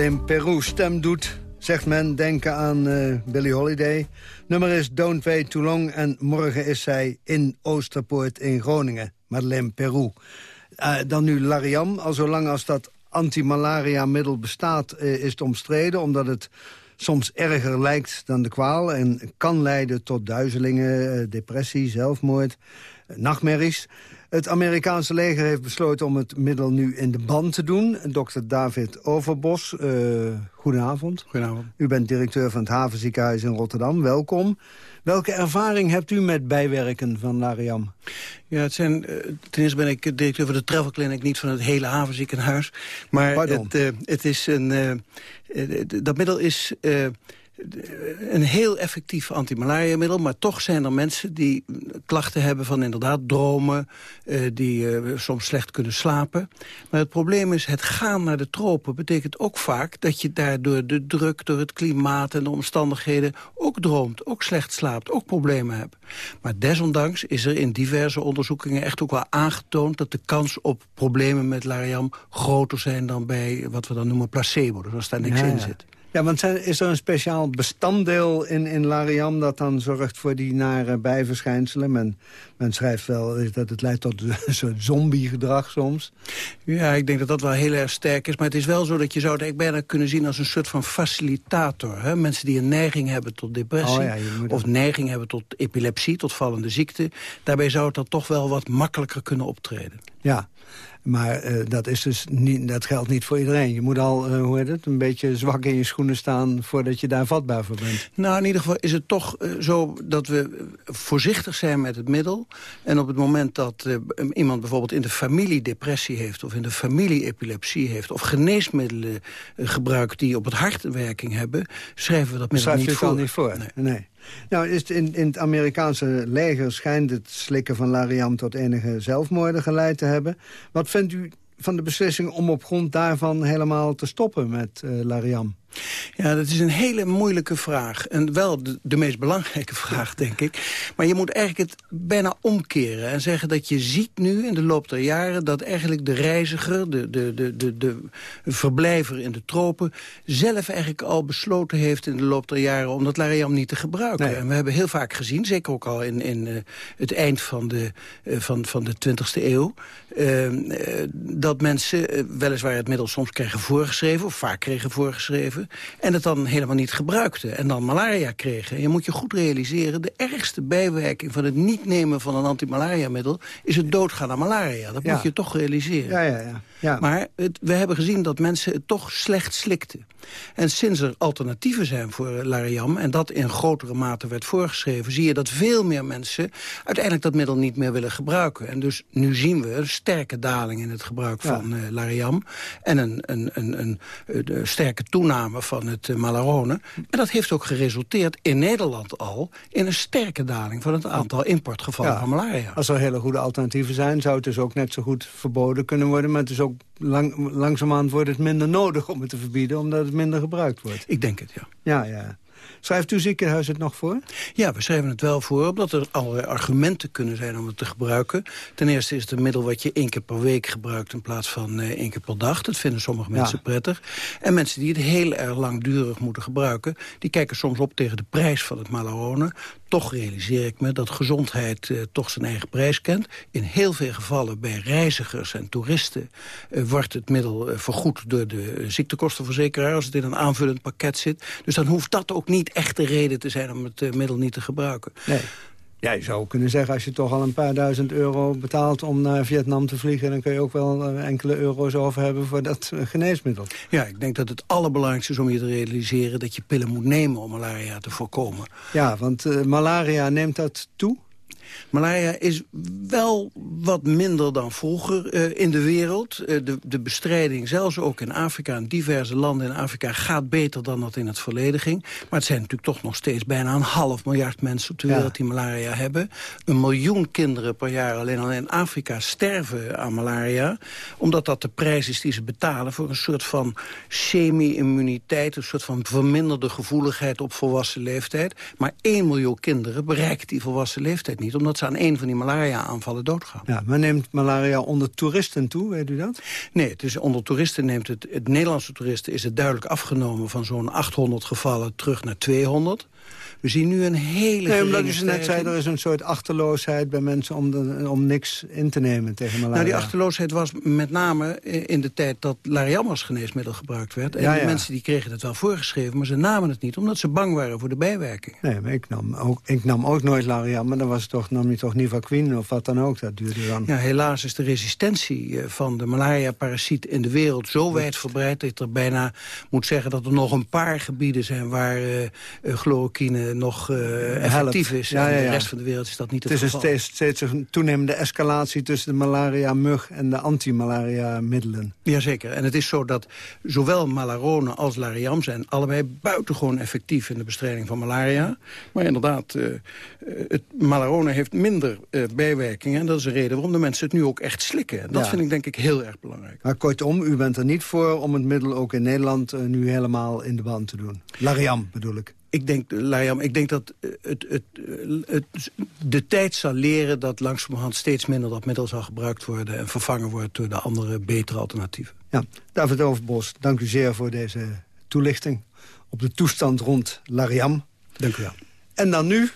Madeleine Peru stem doet, zegt men, denken aan uh, Billie Holiday. Nummer is Don't Wait Too Long en morgen is zij in Oosterpoort in Groningen. Madeleine Peru. Uh, dan nu Lariam, al zolang als dat antimalaria-middel bestaat uh, is het omstreden... omdat het soms erger lijkt dan de kwaal... en kan leiden tot duizelingen, depressie, zelfmoord, nachtmerries... Het Amerikaanse leger heeft besloten om het middel nu in de band te doen. Dokter David Overbos, uh, goedenavond. Goedenavond. U bent directeur van het Havenziekenhuis in Rotterdam. Welkom. Welke ervaring hebt u met bijwerken van Lariam? Ja, het zijn, uh, ten eerste ben ik directeur van de Travel Clinic, niet van het hele havenziekenhuis. Maar het, uh, het, is een, dat middel is een heel effectief antimalariamiddel... maar toch zijn er mensen die klachten hebben van inderdaad dromen... Uh, die uh, soms slecht kunnen slapen. Maar het probleem is, het gaan naar de tropen betekent ook vaak... dat je daardoor de druk, door het klimaat en de omstandigheden... ook droomt, ook slecht slaapt, ook problemen hebt. Maar desondanks is er in diverse onderzoekingen echt ook wel aangetoond... dat de kans op problemen met lariam groter zijn dan bij wat we dan noemen placebo. Dus als daar niks Ja, in zit. Ja, want zijn, is er een speciaal bestanddeel in, in Lariam... dat dan zorgt voor die nare bijverschijnselen? Men, men schrijft wel dat het leidt tot (laughs) een soort zombiegedrag soms. Ja, ik denk dat dat wel heel erg sterk is. Maar het is wel zo dat je zou het bijna kunnen zien als een soort van facilitator. Hè? Mensen die een neiging hebben tot depressie. Oh ja, of neiging hebben tot epilepsie, tot vallende ziekte. Daarbij zou het dan toch wel wat makkelijker kunnen optreden. Ja, maar eh, dat, is dus niet, dat geldt niet voor iedereen. Je moet al, eh, hoe heet het, een beetje zwak in je schoenen staan... voordat je daar vatbaar voor bent. Nou, in ieder geval is het toch eh, zo dat we voorzichtig zijn met het middel. En op het moment dat iemand bijvoorbeeld in de familie depressie heeft... of in de familie epilepsie heeft... of geneesmiddelen gebruikt die op het hart werking hebben... schrijven we dat middel Schrijf niet voor. niet voor? Nee. Nou, is in, in het Amerikaanse leger schijnt het slikken van Lariam... tot enige zelfmoorden geleid te hebben. Wat vindt u van de beslissing om op grond daarvan helemaal te stoppen met eh, Lariam? Ja, dat is een hele moeilijke vraag. En wel de, de meest belangrijke (laughs) vraag, denk ik. Maar je moet eigenlijk het bijna omkeren en zeggen dat je ziet nu in de loop der jaren... dat eigenlijk de reiziger, de, de, de, de, de verblijver in de tropen... zelf eigenlijk al besloten heeft in de loop der jaren om dat lariam niet te gebruiken. En we hebben heel vaak gezien, zeker ook al in, in uh, het eind van de, uh, van, van de 20e eeuw... Uh, dat mensen weliswaar het middel soms kregen voorgeschreven... of vaak kregen voorgeschreven en het dan helemaal niet gebruikten. En dan malaria kregen. En je moet je goed realiseren... de ergste bijwerking van het niet nemen van een antimalariamiddel... is het doodgaan aan malaria. Dat Ja. moet je toch realiseren. Ja, ja, ja. Ja. Maar het, we hebben gezien dat mensen het toch slecht slikten. En sinds er alternatieven zijn voor eh, Lariam... en dat in grotere mate werd voorgeschreven... zie je dat veel meer mensen uiteindelijk dat middel niet meer willen gebruiken. En dus nu zien we een sterke daling in het gebruik Ja. van eh, Lariam... en een, een, een, een, een sterke toename van het uh, Malarone. En dat heeft ook geresulteerd in Nederland al... in een sterke daling van het aantal importgevallen Ja. van malaria. Als er hele goede alternatieven zijn, zou het dus ook net zo goed verboden kunnen worden. Maar het is ook lang, langzaamaan wordt het minder nodig om het te verbieden, omdat het minder gebruikt wordt. Ik denk het, ja. Ja, ja. Schrijft uw ziekenhuis het nog voor? Ja, we schrijven het wel voor, omdat er allerlei argumenten kunnen zijn om het te gebruiken. Ten eerste is het een middel wat je één keer per week gebruikt in plaats van uh, één keer per dag. Dat vinden sommige Ja. mensen prettig. En mensen die het heel erg langdurig moeten gebruiken, die kijken soms op tegen de prijs van het Malarone. Toch realiseer ik me dat gezondheid uh, toch zijn eigen prijs kent. In heel veel gevallen bij reizigers en toeristen uh, wordt het middel uh, vergoed door de ziektekostenverzekeraar als het in een aanvullend pakket zit. Dus dan hoeft dat ook niet echt de reden te zijn om het middel niet te gebruiken. Nee. Ja, je zou kunnen zeggen, als je toch al een paar duizend euro betaalt om naar Vietnam te vliegen... dan kun je ook wel uh, enkele euro's over hebben voor dat uh, geneesmiddel. Ja, ik denk dat het allerbelangrijkste is om je te realiseren... dat je pillen moet nemen om malaria te voorkomen. Ja, want uh, malaria neemt dat toe? Malaria is wel wat minder dan vroeger uh, in de wereld. Uh, de, de bestrijding, zelfs ook in Afrika, in diverse landen in Afrika... gaat beter dan dat in het verleden ging. Maar het zijn natuurlijk toch nog steeds bijna een half miljard mensen op de wereld... Ja. die malaria hebben. Een miljoen kinderen per jaar alleen al in Afrika sterven aan malaria. Omdat dat de prijs is die ze betalen voor een soort van semi-immuniteit... een soort van verminderde gevoeligheid op volwassen leeftijd. Maar 1 miljoen kinderen bereikt die volwassen leeftijd niet omdat ze aan één van die malaria-aanvallen doodgaan. Ja, maar neemt malaria onder toeristen toe, weet u dat? Nee, is onder toeristen neemt het... Het Nederlandse toeristen is het duidelijk afgenomen... van zo'n 800 gevallen terug naar 200. We zien nu een hele Nee, omdat u stijging. net zei, er is een soort achterloosheid bij mensen om, de, om niks in te nemen tegen malaria. Nou, die achterloosheid was met name in de tijd dat Lariam als geneesmiddel gebruikt werd. En Ja, ja. mensen die kregen het wel voorgeschreven, maar ze namen het niet... omdat ze bang waren voor de bijwerkingen. Nee, maar ik nam ook, ik nam ook nooit Lariam, maar dan was het toch nam je toch Nivaquin of wat dan ook. Dat duurde dan. Ja, helaas is de resistentie eh, van de malaria-parasiet in de wereld zo wijdverbreid... dat ik er bijna moet zeggen dat er nog een paar gebieden zijn... waar uh, chloroquine nog uh, effectief is. Ja, ja, ja. de rest van de wereld is dat niet het, het is geval. Het is steeds een toenemende escalatie tussen de malaria-mug... en de anti-malaria-middelen. Jazeker. En het is zo dat zowel malarone als lariam zijn... allebei buitengewoon effectief in de bestrijding van malaria. Maar inderdaad, uh, het malarone heeft minder bijwerkingen. En dat is de reden waarom de mensen het nu ook echt slikken. En dat vind ik denk ik heel erg belangrijk. Maar kortom, u bent er niet voor om het middel ook in Nederland... eh, nu helemaal in de band te doen. Lariam bedoel ik. Ik denk, Lariam, ik denk dat eh, het, het, eh, het, de tijd zal leren dat langzamerhand steeds minder dat middel zal gebruikt worden... en vervangen wordt door de andere, betere alternatieven. Ja, David Overbos, dank u zeer voor deze toelichting... op de toestand rond Lariam. Dank u wel. En dan nu,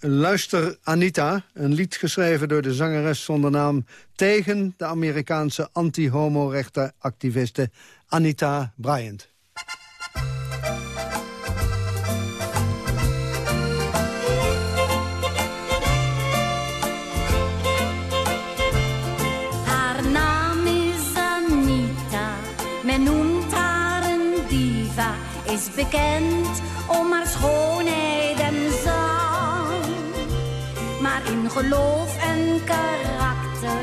luister Anita, een lied geschreven door de zangeres zonder naam... tegen de Amerikaanse anti-homo-rechtenactiviste Anita Bryant. Is bekend om haar schoonheid en zang. Maar in geloof en karakter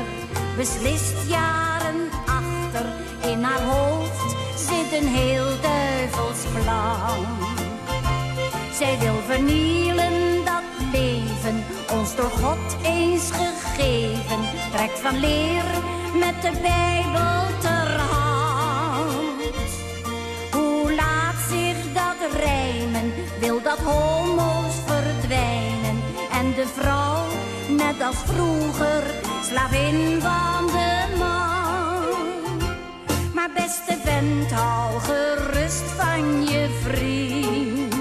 beslist jaren achter. In haar hoofd zit een heel duivels plan. Zij wil vernielen dat leven, ons door God eens gegeven. Trekt van leer met de Bijbel ter hand. Wil dat homo's verdwijnen. En de vrouw, net als vroeger, slavin van de man. Maar beste vent, hou gerust van je vriend.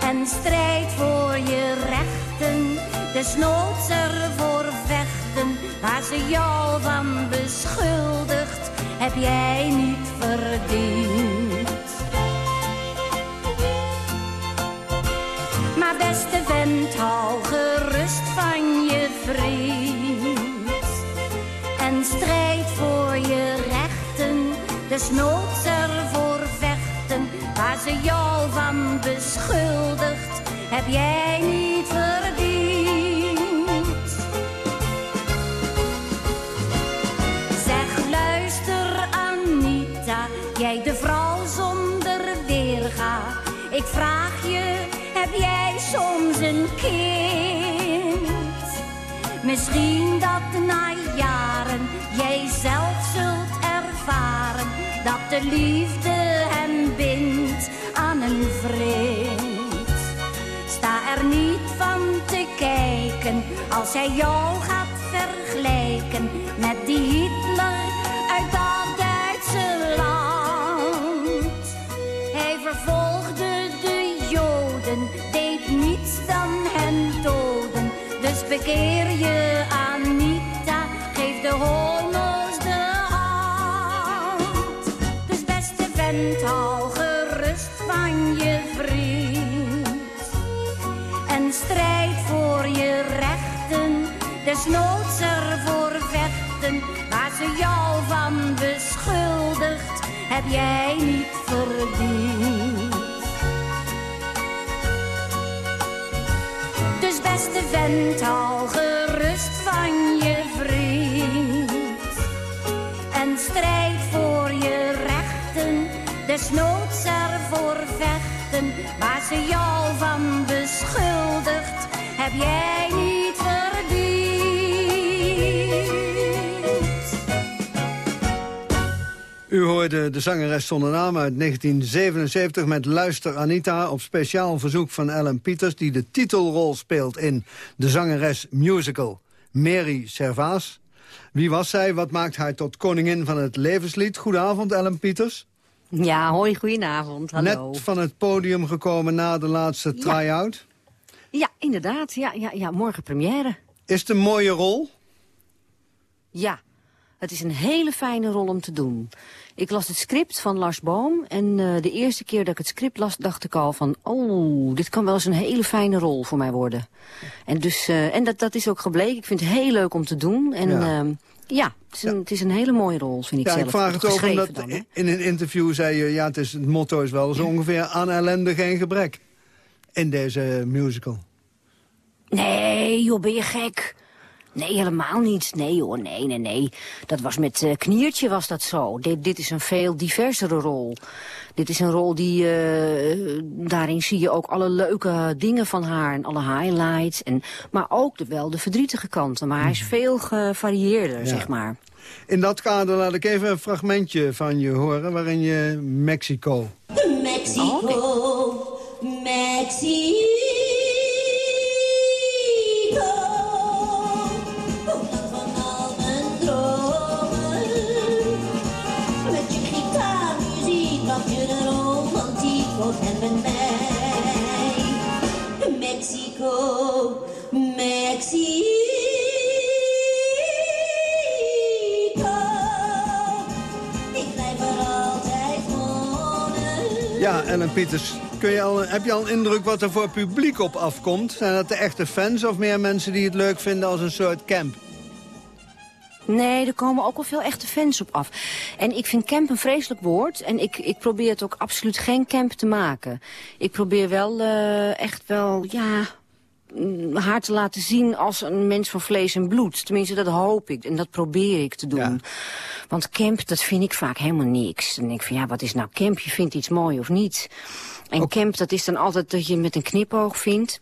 En strijd voor je rechten, desnoods ervoor vechten. Waar ze jou van beschuldigt, heb jij niet verdiend. Beste vent, hou gerust van je vriend. En strijd voor je rechten, desnoods ervoor vechten. Waar ze jou van beschuldigt, heb jij niet verdiend. Misschien dat na jaren jij zelf zult ervaren dat de liefde hen bindt aan een vriend. Sta er niet van te kijken als hij jou gaat vergelijken met die Hitler bekeer je Anita, geef de homo's de hand. Dus beste vent, hou gerust van je vriend. En strijd voor je rechten, desnoods ervoor vechten. Waar ze jou van beschuldigt, heb jij niet verdiend. Vent, hou gerust van je vriend. En strijd voor je rechten, desnoods ervoor vechten. Waar ze jou van beschuldigt, heb jij U hoorde de zangeres zonder naam uit 1977 met Luister Anita... op speciaal verzoek van Ellen Peters... die de titelrol speelt in de zangeres musical Mary Servaas. Wie was zij? Wat maakt haar tot koningin van het levenslied? Goedenavond, Ellen Peters. Ja, hoi, goedenavond. Hallo. Net van het podium gekomen na de laatste try-out. Ja, inderdaad. Ja, ja, ja, morgen première. Is het een mooie rol? Ja. het is een hele fijne rol om te doen. Ik las het script van Lars Boom en uh, de eerste keer dat ik het script las dacht ik al van... oh, dit kan wel eens een hele fijne rol voor mij worden. En, dus, uh, en dat, dat is ook gebleken. Ik vind het heel leuk om te doen. En ja, uh, ja, het, is een, ja. het is een hele mooie rol, vind ik ja, zelf. Ik vraag het ook omdat dan, in een interview zei je... ja, het, is, het motto is wel zo ongeveer aan ellende geen gebrek. In deze musical. Nee, joh, ben je gek? Nee, helemaal niet. Nee hoor, nee, nee, nee. Dat was met uh, Kniertje was dat zo. Dit, dit is een veel diversere rol. Dit is een rol die, uh, daarin zie je ook alle leuke dingen van haar en alle highlights. En, maar ook de, wel de verdrietige kanten. Maar hij is veel gevarieerder, ja. zeg maar. In dat kader laat ik even een fragmentje van je horen waarin je Mexico... Mexico, oh, okay. Mexico. Ja, Ellen Pieters, kun je al, heb je al een indruk wat er voor publiek op afkomt? Zijn dat de echte fans of meer mensen die het leuk vinden als een soort camp? Nee, er komen ook wel veel echte fans op af. En ik vind camp een vreselijk woord. En ik, ik probeer het ook absoluut geen camp te maken. Ik probeer wel uh, echt wel, ja, haar te laten zien als een mens van vlees en bloed. Tenminste, dat hoop ik. En dat probeer ik te doen. Ja. Want camp, dat vind ik vaak helemaal niks. Dan denk ik van, ja, wat is nou camp? Je vindt iets mooi of niet. En okay. camp, dat is dan altijd dat je met een knipoog vindt.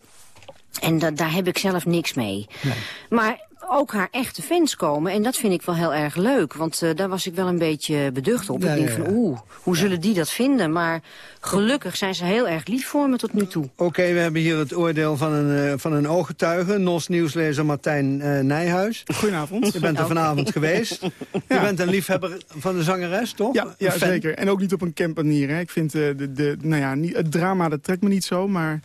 En da daar heb ik zelf niks mee. Nee. Maar ook haar echte fans komen. En dat vind ik wel heel erg leuk. Want uh, daar was ik wel een beetje beducht op. Ja, ik denk ja, ja. van, oeh, hoe zullen die dat vinden? Maar gelukkig zijn ze heel erg lief voor me tot nu toe. Oké, okay, we hebben hier het oordeel van een, uh, van een ooggetuige. NOS nieuwslezer Martijn uh, Nijhuis. Goedenavond. Je bent er vanavond geweest. Je bent een liefhebber van de zangeres, toch? Ja, ja zeker. En ook niet op een camp manier. Hè. Ik vind de, de, nou ja, niet, het drama, dat trekt me niet zo, maar...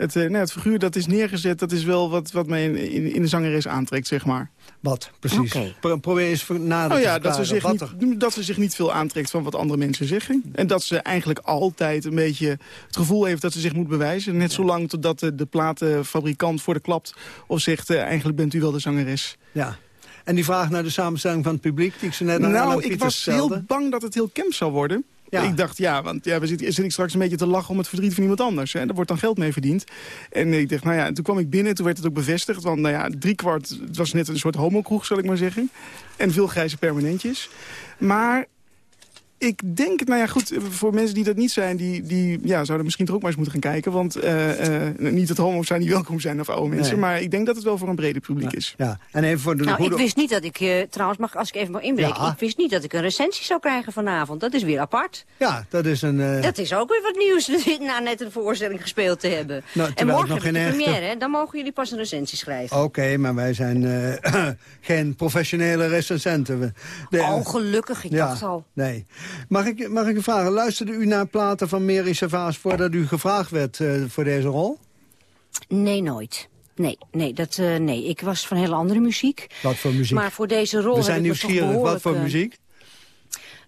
Het, uh, nou, het figuur dat is neergezet, dat is wel wat, wat mij in, in, in de zangeres aantrekt, zeg maar. Wat, precies? Okay. Pro probeer eens nader oh ja, te dat ze, zich niet, dat ze zich niet veel aantrekt van wat andere mensen zeggen. En dat ze eigenlijk altijd een beetje het gevoel heeft dat ze zich moet bewijzen. Net zolang totdat de, de platenfabrikant voor de klapt of zegt... Uh, eigenlijk bent u wel de zangeres. Ja. En die vraag naar de samenstelling van het publiek die ik ze net aan Nou, ik was stelde. heel bang dat het heel camp zou worden. Ja. Ik dacht, ja, want ja, we zitten, zit ik straks een beetje te lachen om het verdriet van iemand anders. Hè. Daar wordt dan geld mee verdiend. En ik dacht, nou ja, en toen kwam ik binnen, toen werd het ook bevestigd. Want nou ja, driekwart, het was net een soort homokroeg, zal ik maar zeggen. En veel grijze permanentjes. Maar ik denk, nou ja, goed, voor mensen die dat niet zijn... die, die ja, zouden misschien toch ook maar eens moeten gaan kijken. Want uh, uh, niet dat homo's zijn die welkom zijn of oude mensen. Nee. Maar ik denk dat het wel voor een breder publiek ja, is. Ja, en even voor de nou, ik wist niet dat ik, uh, trouwens, mag, als ik even mag inbreken... Ja. ik wist niet dat ik een recensie zou krijgen vanavond. Dat is weer apart. Ja, dat is een... Uh... Dat is ook weer wat nieuws, (laughs) na net een voorstelling gespeeld te hebben. Nou, en morgen nog ik de première, hè? dan mogen jullie pas een recensie schrijven. Oké, okay, maar wij zijn (clears throat) geen professionele recensenten. De, oh, gelukkig, ik ja, dacht al. Nee. Mag ik, mag ik u vragen, luisterde u naar platen van Mary Savaas... voordat u gevraagd werd uh, voor deze rol? Nee, nooit. Nee, nee, dat, uh, nee, ik was van hele andere muziek. Wat voor muziek? Maar voor deze rol We zijn nieuwsgierig, wat voor muziek?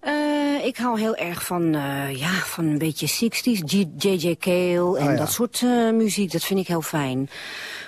Uh, ik hou heel erg van, uh, ja, van een beetje 60s, J.J. Cale en oh, ja. dat soort uh, muziek. Dat vind ik heel fijn.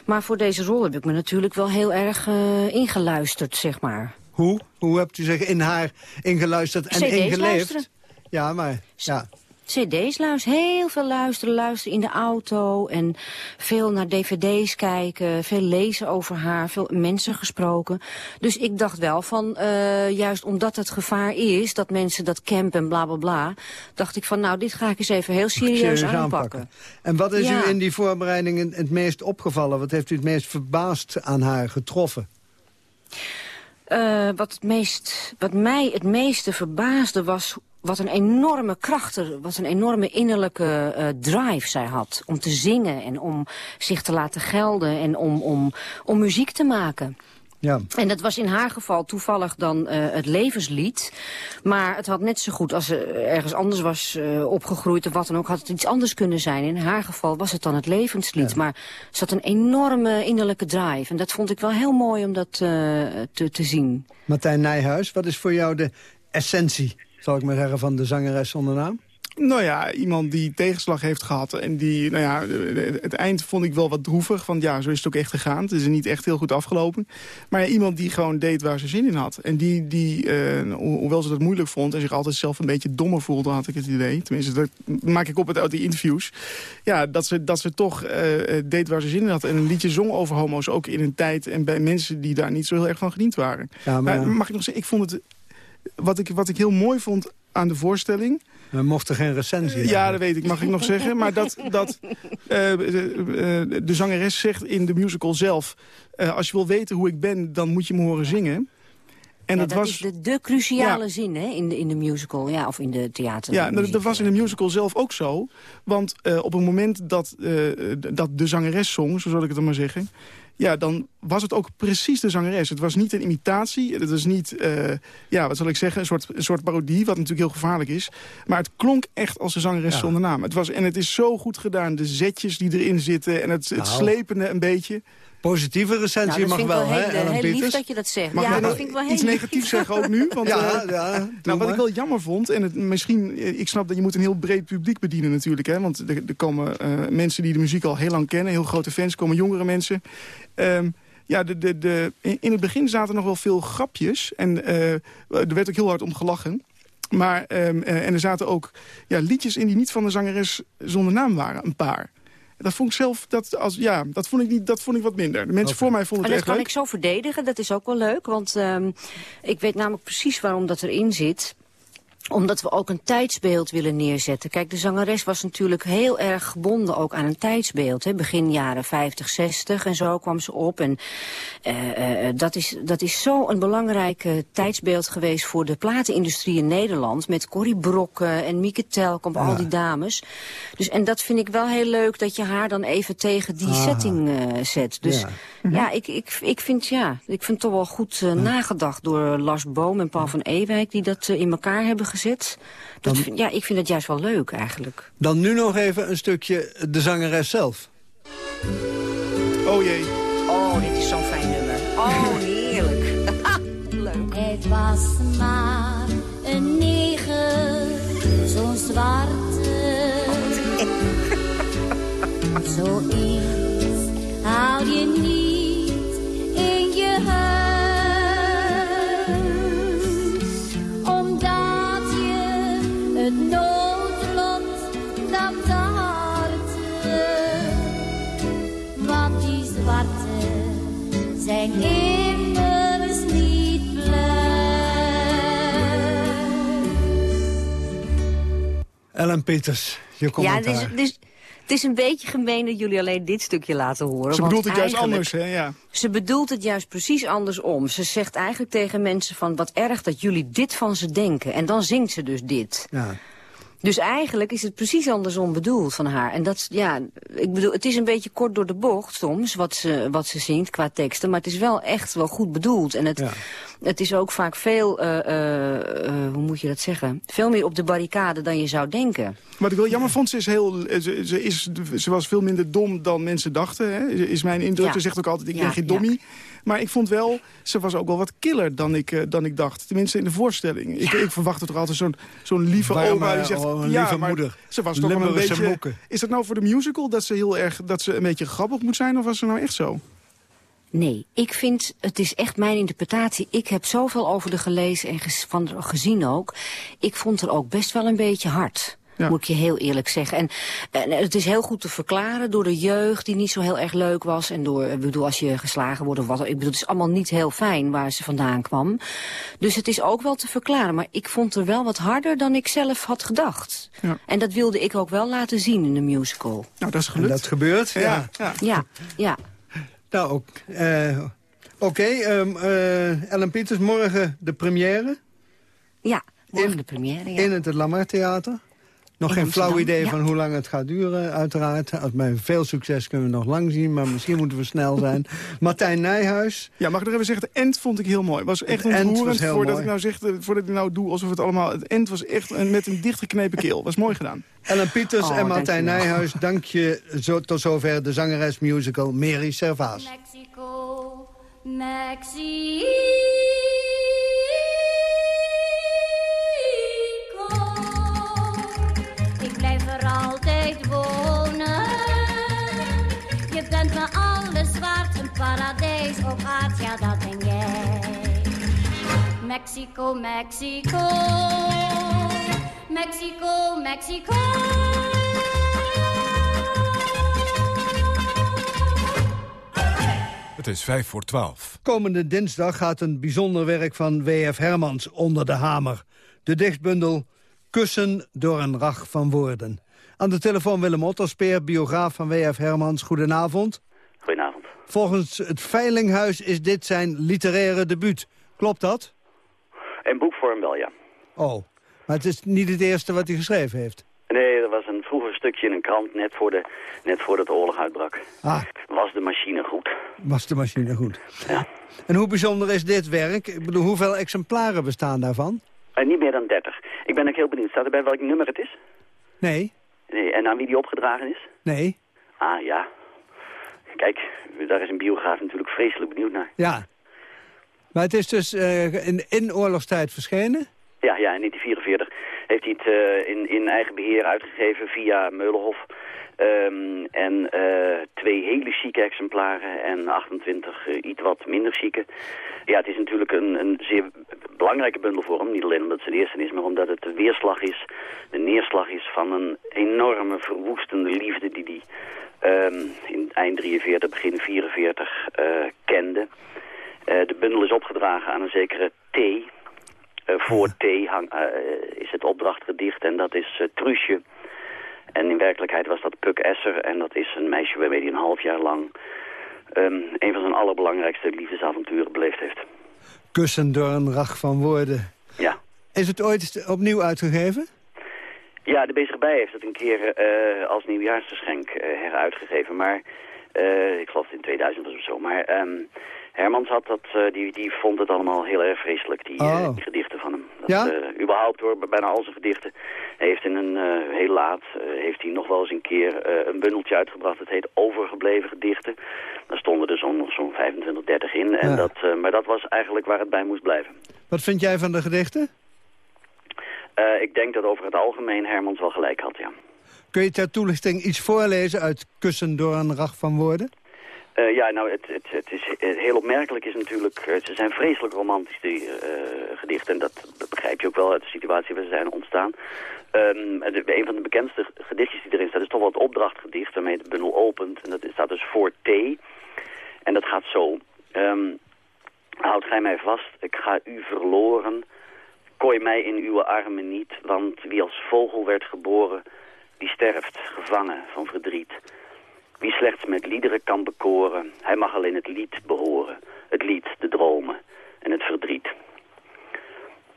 Maar voor deze rol heb ik me natuurlijk wel heel erg ingeluisterd, zeg maar. Hoe? Hoe hebt u zich in haar ingeluisterd en CD's ingeleefd? Luisteren. Ja, maar... Ja. CD's luisteren, heel veel luisteren, luisteren in de auto... en veel naar dvd's kijken, veel lezen over haar, veel mensen gesproken. Dus ik dacht wel van, uh, juist omdat het gevaar is... dat mensen dat campen en bla bla bla... dacht ik van, nou, dit ga ik eens even heel serieus, serieus aanpakken. aanpakken. En wat is ja. u in die voorbereidingen het meest opgevallen? Wat heeft u het meest verbaasd aan haar getroffen? Uh, wat, het meest, wat mij het meeste verbaasde was wat een enorme kracht, wat een enorme innerlijke uh, drive zij had. Om te zingen en om zich te laten gelden en om, om, om muziek te maken. Ja. En dat was in haar geval toevallig dan eh, het levenslied. Maar het had net zo goed als ze ergens anders was eh, opgegroeid of wat dan ook, had het iets anders kunnen zijn. In haar geval was het dan het levenslied. Maar ze had een enorme innerlijke drive. En dat vond ik wel heel mooi om dat eh, te, te zien. Martijn Nijhuis, wat is voor jou de essentie, zal ik maar zeggen, van de zangeres zonder naam? Nou ja, iemand die tegenslag heeft gehad. En die, nou ja, het eind vond ik wel wat droevig. Want ja, zo is het ook echt gegaan. Het is er niet echt heel goed afgelopen. Maar ja, iemand die gewoon deed waar ze zin in had. En die, die uh, ho hoewel ze dat moeilijk vond... en zich altijd zelf een beetje dommer voelde, had ik het idee. Tenminste, dat maak ik op uit die interviews. Ja, dat ze, dat ze toch uh, deed waar ze zin in had. En een liedje zong over homo's ook in een tijd... en bij mensen die daar niet zo heel erg van gediend waren. Ja, maar, maar mag ik nog zeggen, ik vond het... Wat ik, wat ik heel mooi vond aan de voorstelling... We mochten geen recensie Ja, dat weet ik, mag ik nog zeggen. Maar dat, dat uh, de, de, zangeres zegt in de musical zelf... Uh, als je wil weten hoe ik ben, dan moet je me horen zingen. En ja, dat, dat was, is de, de cruciale ja. zin hè, in, de, in de musical, ja, of in de theater. Ja, dat, dat was in de musical zelf ook zo. Want uh, op het moment dat, dat de zangeres zong, zo zal ik het dan maar zeggen ja, dan was het ook precies de zangeres. Het was niet een imitatie, het was niet, uh, ja, wat zal ik zeggen, een soort, een soort parodie, wat natuurlijk heel gevaarlijk is. Maar het klonk echt als de zangeres ja. zonder naam. Het was, en het is zo goed gedaan, de zetjes die erin zitten en het, het nou. slepende een beetje. Positieve recensie nou, mag wel, hè, heel, heel lief dat je dat zegt. Mag ja, dat vind ik wel heel iets negatiefs zeggen ook nu? (laughs) Want, ja, uh, ja, nou, wat ik wel jammer vond, en het, misschien, ik snap dat je moet een heel breed publiek bedienen natuurlijk. Hè, want er, er komen uh, mensen die de muziek al heel lang kennen, heel grote fans, komen jongere mensen. Um, ja, de, de, de, in het begin zaten nog wel veel grapjes. En uh, er werd ook heel hard om gelachen. Maar, um, uh, en er zaten ook ja, liedjes in die niet van de zangeres zonder naam waren. Een paar. Dat vond ik zelf, dat, als, ja, dat vond ik, niet, dat vond ik wat minder. De mensen okay. voor mij vonden het en dat echt kan ik zo verdedigen, dat is ook wel leuk. Want um, ik weet namelijk precies waarom dat erin zit omdat we ook een tijdsbeeld willen neerzetten. Kijk, de zangeres was natuurlijk heel erg gebonden ook aan een tijdsbeeld. Hè. Begin jaren 50, 60 en zo kwam ze op. En uh, uh, dat is, dat is zo een belangrijk uh, tijdsbeeld geweest voor de platenindustrie in Nederland. Met Corrie Brokken en Mieke Telkamp, ja. al die dames. Dus, en dat vind ik wel heel leuk dat je haar dan even tegen die ah. setting zet. Dus ja, Mhm. ja ik, ik, ik, vind, ja, ik vind het toch wel goed nagedacht door Lars Boom en Paul van Ewijk... die dat in elkaar hebben gezet. Dat, Dan, ja, ik vind het juist wel leuk eigenlijk. Dan nu nog even een stukje de zangeres zelf. Oh jee. Oh, dit is zo'n fijn nummer. Oh, heerlijk. (laughs) leuk. Het was maar een negen, zo'n zwarte. Zoiets haal je niet Ellen Peters, je Ja, commentaar. dus, dus, het is een beetje gemeen dat jullie alleen dit stukje laten horen. Ze bedoelt het juist anders, hè? Ja. Ze bedoelt het juist precies andersom. Ze zegt eigenlijk tegen mensen van wat erg dat jullie dit van ze denken. En dan zingt ze dus dit. Ja. Dus eigenlijk is het precies andersom bedoeld van haar. En dat, ja, ik bedoel, het is een beetje kort door de bocht soms, wat ze, wat ze zingt qua teksten. Maar het is wel echt wel goed bedoeld. En het, Ja. het is ook vaak veel, eh, eh, eh, hoe moet je dat zeggen? Veel meer op de barricade dan je zou denken. Wat ik wel jammer vond, ze, is heel, ze, ze, is, ze was veel minder dom dan mensen dachten. Hè? Is mijn indruk. Ja. Ze zegt ook altijd, ik Ja, ben geen dommie. Maar ik vond wel, ze was ook wel wat killer dan ik, eh, dan ik dacht. Tenminste in de voorstelling. Ik, ik verwachtte toch altijd zo'n zo'n lieve Warme, oma die zegt... oh, een ja, lieve maar moeder. Ze was toch wel een beetje... moeken. Is dat nou voor de musical dat ze heel erg dat ze een beetje grappig moet zijn? Of was ze nou echt zo? Nee, ik vind, het is echt mijn interpretatie. Ik heb zoveel over de gelezen en ges- van, gezien ook. Ik vond er ook best wel een beetje hard. Ja. Moet ik je heel eerlijk zeggen. En, en het is heel goed te verklaren door de jeugd die niet zo heel erg leuk was. En door, ik bedoel, als je geslagen wordt of wat. Ik bedoel, het is allemaal niet heel fijn waar ze vandaan kwam. Dus het is ook wel te verklaren. Maar ik vond er wel wat harder dan ik zelf had gedacht. Ja. En dat wilde ik ook wel laten zien in de musical. Nou, dat is En gelukt. dat gebeurt, ja. ja, ja. Nou, ook. eh, Oké, ehm, eh, Ellen Peters, morgen de première Ja, morgen In- de première. Ja. in het Lamar Theater. Nog geen flauw idee Ja. van hoe lang het gaat duren, uiteraard. Als met veel succes kunnen we nog lang zien, maar misschien moeten we snel zijn. (laughs) Martijn Nijhuis. Ja, mag ik nog even zeggen, het end vond ik heel mooi. Het was echt Het end ontroerend was heel voordat mooi. ik nou zeg, voordat ik nou doe alsof het allemaal... Het end was echt een, met een dichtgeknepen keel. was mooi gedaan. Ellen Pieters Oh, en Martijn dankjewel. Nijhuis, dank je zo, tot zover de zangeres musical Mary Servaas. Mexico, Mexico. Dat ben jij. Mexico, Mexico, Mexico, Mexico. Het is vijf voor twaalf. Komende dinsdag gaat een bijzonder werk van W.F. Hermans onder de hamer. De dichtbundel Kussen door een rag van woorden. Aan de telefoon Willem Otterspeer, biograaf van W.F. Hermans. Goedenavond. Volgens het Veilinghuis is dit zijn literaire debuut. Klopt dat? In boekvorm wel, ja. Oh, maar het is niet het eerste wat hij geschreven heeft. Nee, er was een vroeger stukje in een krant net, voor de, net voordat de oorlog uitbrak. Ah, Was de machine goed? was de machine goed. Ja. En hoe bijzonder is dit werk? Ik bedoel, hoeveel exemplaren bestaan daarvan? Eh, niet meer dan 30. Ik ben ook heel benieuwd. Staat erbij welk nummer het is? Nee, Nee, en aan wie die opgedragen is? nee, Ah, ja. Kijk, daar is een biograaf natuurlijk vreselijk benieuwd naar. ja. Maar het is dus eh, in, in oorlogstijd verschenen? Ja, ja, in 1944 heeft hij het eh, in, in eigen beheer uitgegeven via Meulenhof. Ehm, en eh, twee hele chique exemplaren en 28 eh, iets wat minder chique. Ja, het is natuurlijk een, een zeer belangrijke bundel voor hem. Niet alleen omdat het zijn eerste is, maar omdat het de weerslag is, de neerslag is van een enorme verwoestende liefde die hij ehm, in eind 43, begin 44 eh, kende. De bundel is opgedragen aan een zekere T. Voor T hang, is het opdrachtgedicht en dat is Truusje. En in werkelijkheid was dat Puk Esser en dat is een meisje waarmee hij een half jaar lang ehm, een van zijn allerbelangrijkste liefdesavonturen beleefd heeft. Kussen door een rag van woorden. Ja. Is het ooit opnieuw uitgegeven? Ja, de Bezige Bij heeft het een keer eh, als nieuwjaarsgeschenk eh, heruitgegeven. Maar eh, ik geloof in 2000 of zo. Maar ehm, Hermans had dat, eh, die, die vond het allemaal heel erg vreselijk, die, eh, Oh. die gedichten van hem. Dat, Ja? eh, überhaupt hoor, bij bijna al zijn gedichten. Hij heeft in een, heel laat, heeft hij nog wel eens een keer een bundeltje uitgebracht. Het heet Overgebleven Gedichten. Daar stonden er zo'n zo'n 25, 30 in. En Ja. dat, maar dat was eigenlijk waar het bij moest blijven. Wat vind jij van de gedichten? Ik denk dat over het algemeen Hermans wel gelijk had, ja. Kun je ter toelichting iets voorlezen uit Kussen door een rag van woorden? Eh, ja, nou, het, het, het is eh, heel opmerkelijk is natuurlijk... eh, ze zijn vreselijk romantisch, die gedichten. En dat begrijp je ook wel uit de situatie waar ze zijn ontstaan. De- een van de bekendste gedichtjes die erin staat... is toch wel het opdrachtgedicht waarmee de bundel opent. En dat staat dus voor T. En dat gaat zo. Ehm, houd gij mij vast, ik ga u verloren. Kooi mij in uw armen niet, want wie als vogel werd geboren... die sterft, gevangen van verdriet. Wie slechts met liederen kan bekoren, hij mag alleen het lied behoren. Het lied, de dromen en het verdriet.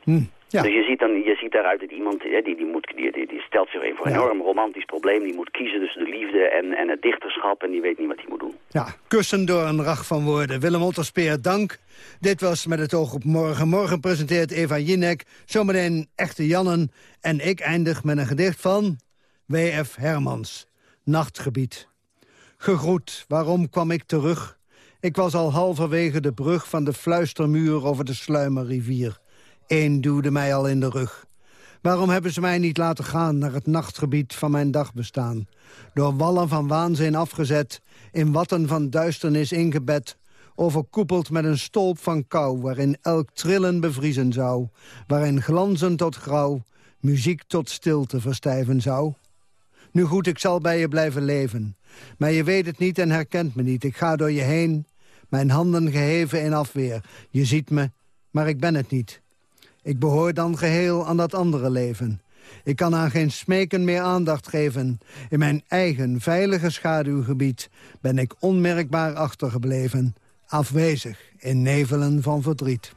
Hm, ja. Dus je ziet, dan, je ziet daaruit dat iemand, hè, die, die, moet, die, die, die stelt zich even voor een enorm romantisch probleem. Die moet kiezen tussen de liefde en, en het dichterschap en die weet niet wat hij moet doen. Ja, kussen door een rag van woorden. Willem Otterspeer, dank. Dit was Met het oog op morgen. Morgen presenteert Eva Jinek, zometeen Echte Jannen. En ik eindig met een gedicht van W.F. Hermans. Nachtgebied. Gegroet, waarom kwam ik terug? Ik was al halverwege de brug van de fluistermuur over de Sluimerrivier. Eén duwde mij al in de rug. Waarom hebben ze mij niet laten gaan naar het nachtgebied van mijn dagbestaan? Door wallen van waanzin afgezet, in watten van duisternis ingebed, overkoepeld met een stolp van kou, waarin elk trillen bevriezen zou, waarin glanzen tot grauw, muziek tot stilte verstijven zou? Nu goed, ik zal bij je blijven leven. Maar je weet het niet en herkent me niet. Ik ga door je heen, mijn handen geheven in afweer. Je ziet me, maar ik ben het niet. Ik behoor dan geheel aan dat andere leven. Ik kan aan geen smeken meer aandacht geven. In mijn eigen veilige schaduwgebied ben ik onmerkbaar achtergebleven. Afwezig in nevelen van verdriet.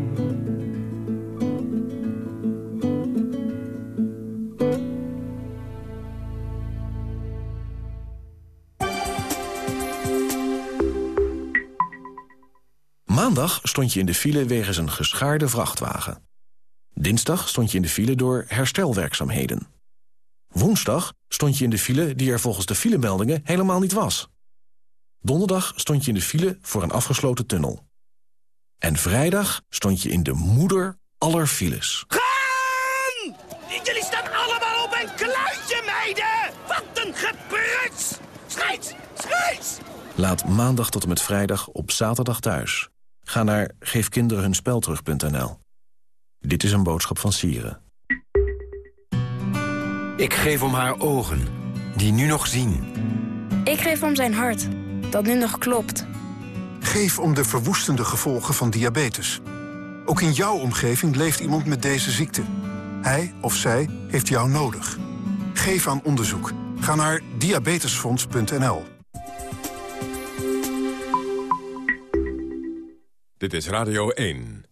Maandag stond je in de file wegens een geschaarde vrachtwagen. Dinsdag stond je in de file door herstelwerkzaamheden. Woensdag stond je in de file die er volgens de filemeldingen helemaal niet was. Donderdag stond je in de file voor een afgesloten tunnel. En vrijdag stond je in de moeder aller files. Gaan! Jullie staan allemaal op een kluitje, meiden! Wat een gepruts! Scheids! Scheids! Laat maandag tot en met vrijdag op zaterdag thuis. Ga naar geefkinderenhunspelterug.nl. Dit is een boodschap van Sieren. Ik geef om haar ogen, die nu nog zien. Ik geef om zijn hart, dat nu nog klopt. Geef om de verwoestende gevolgen van diabetes. Ook in jouw omgeving leeft iemand met deze ziekte. Hij of zij heeft jou nodig. Geef aan onderzoek. Ga naar diabetesfonds.nl. Dit is Radio 1.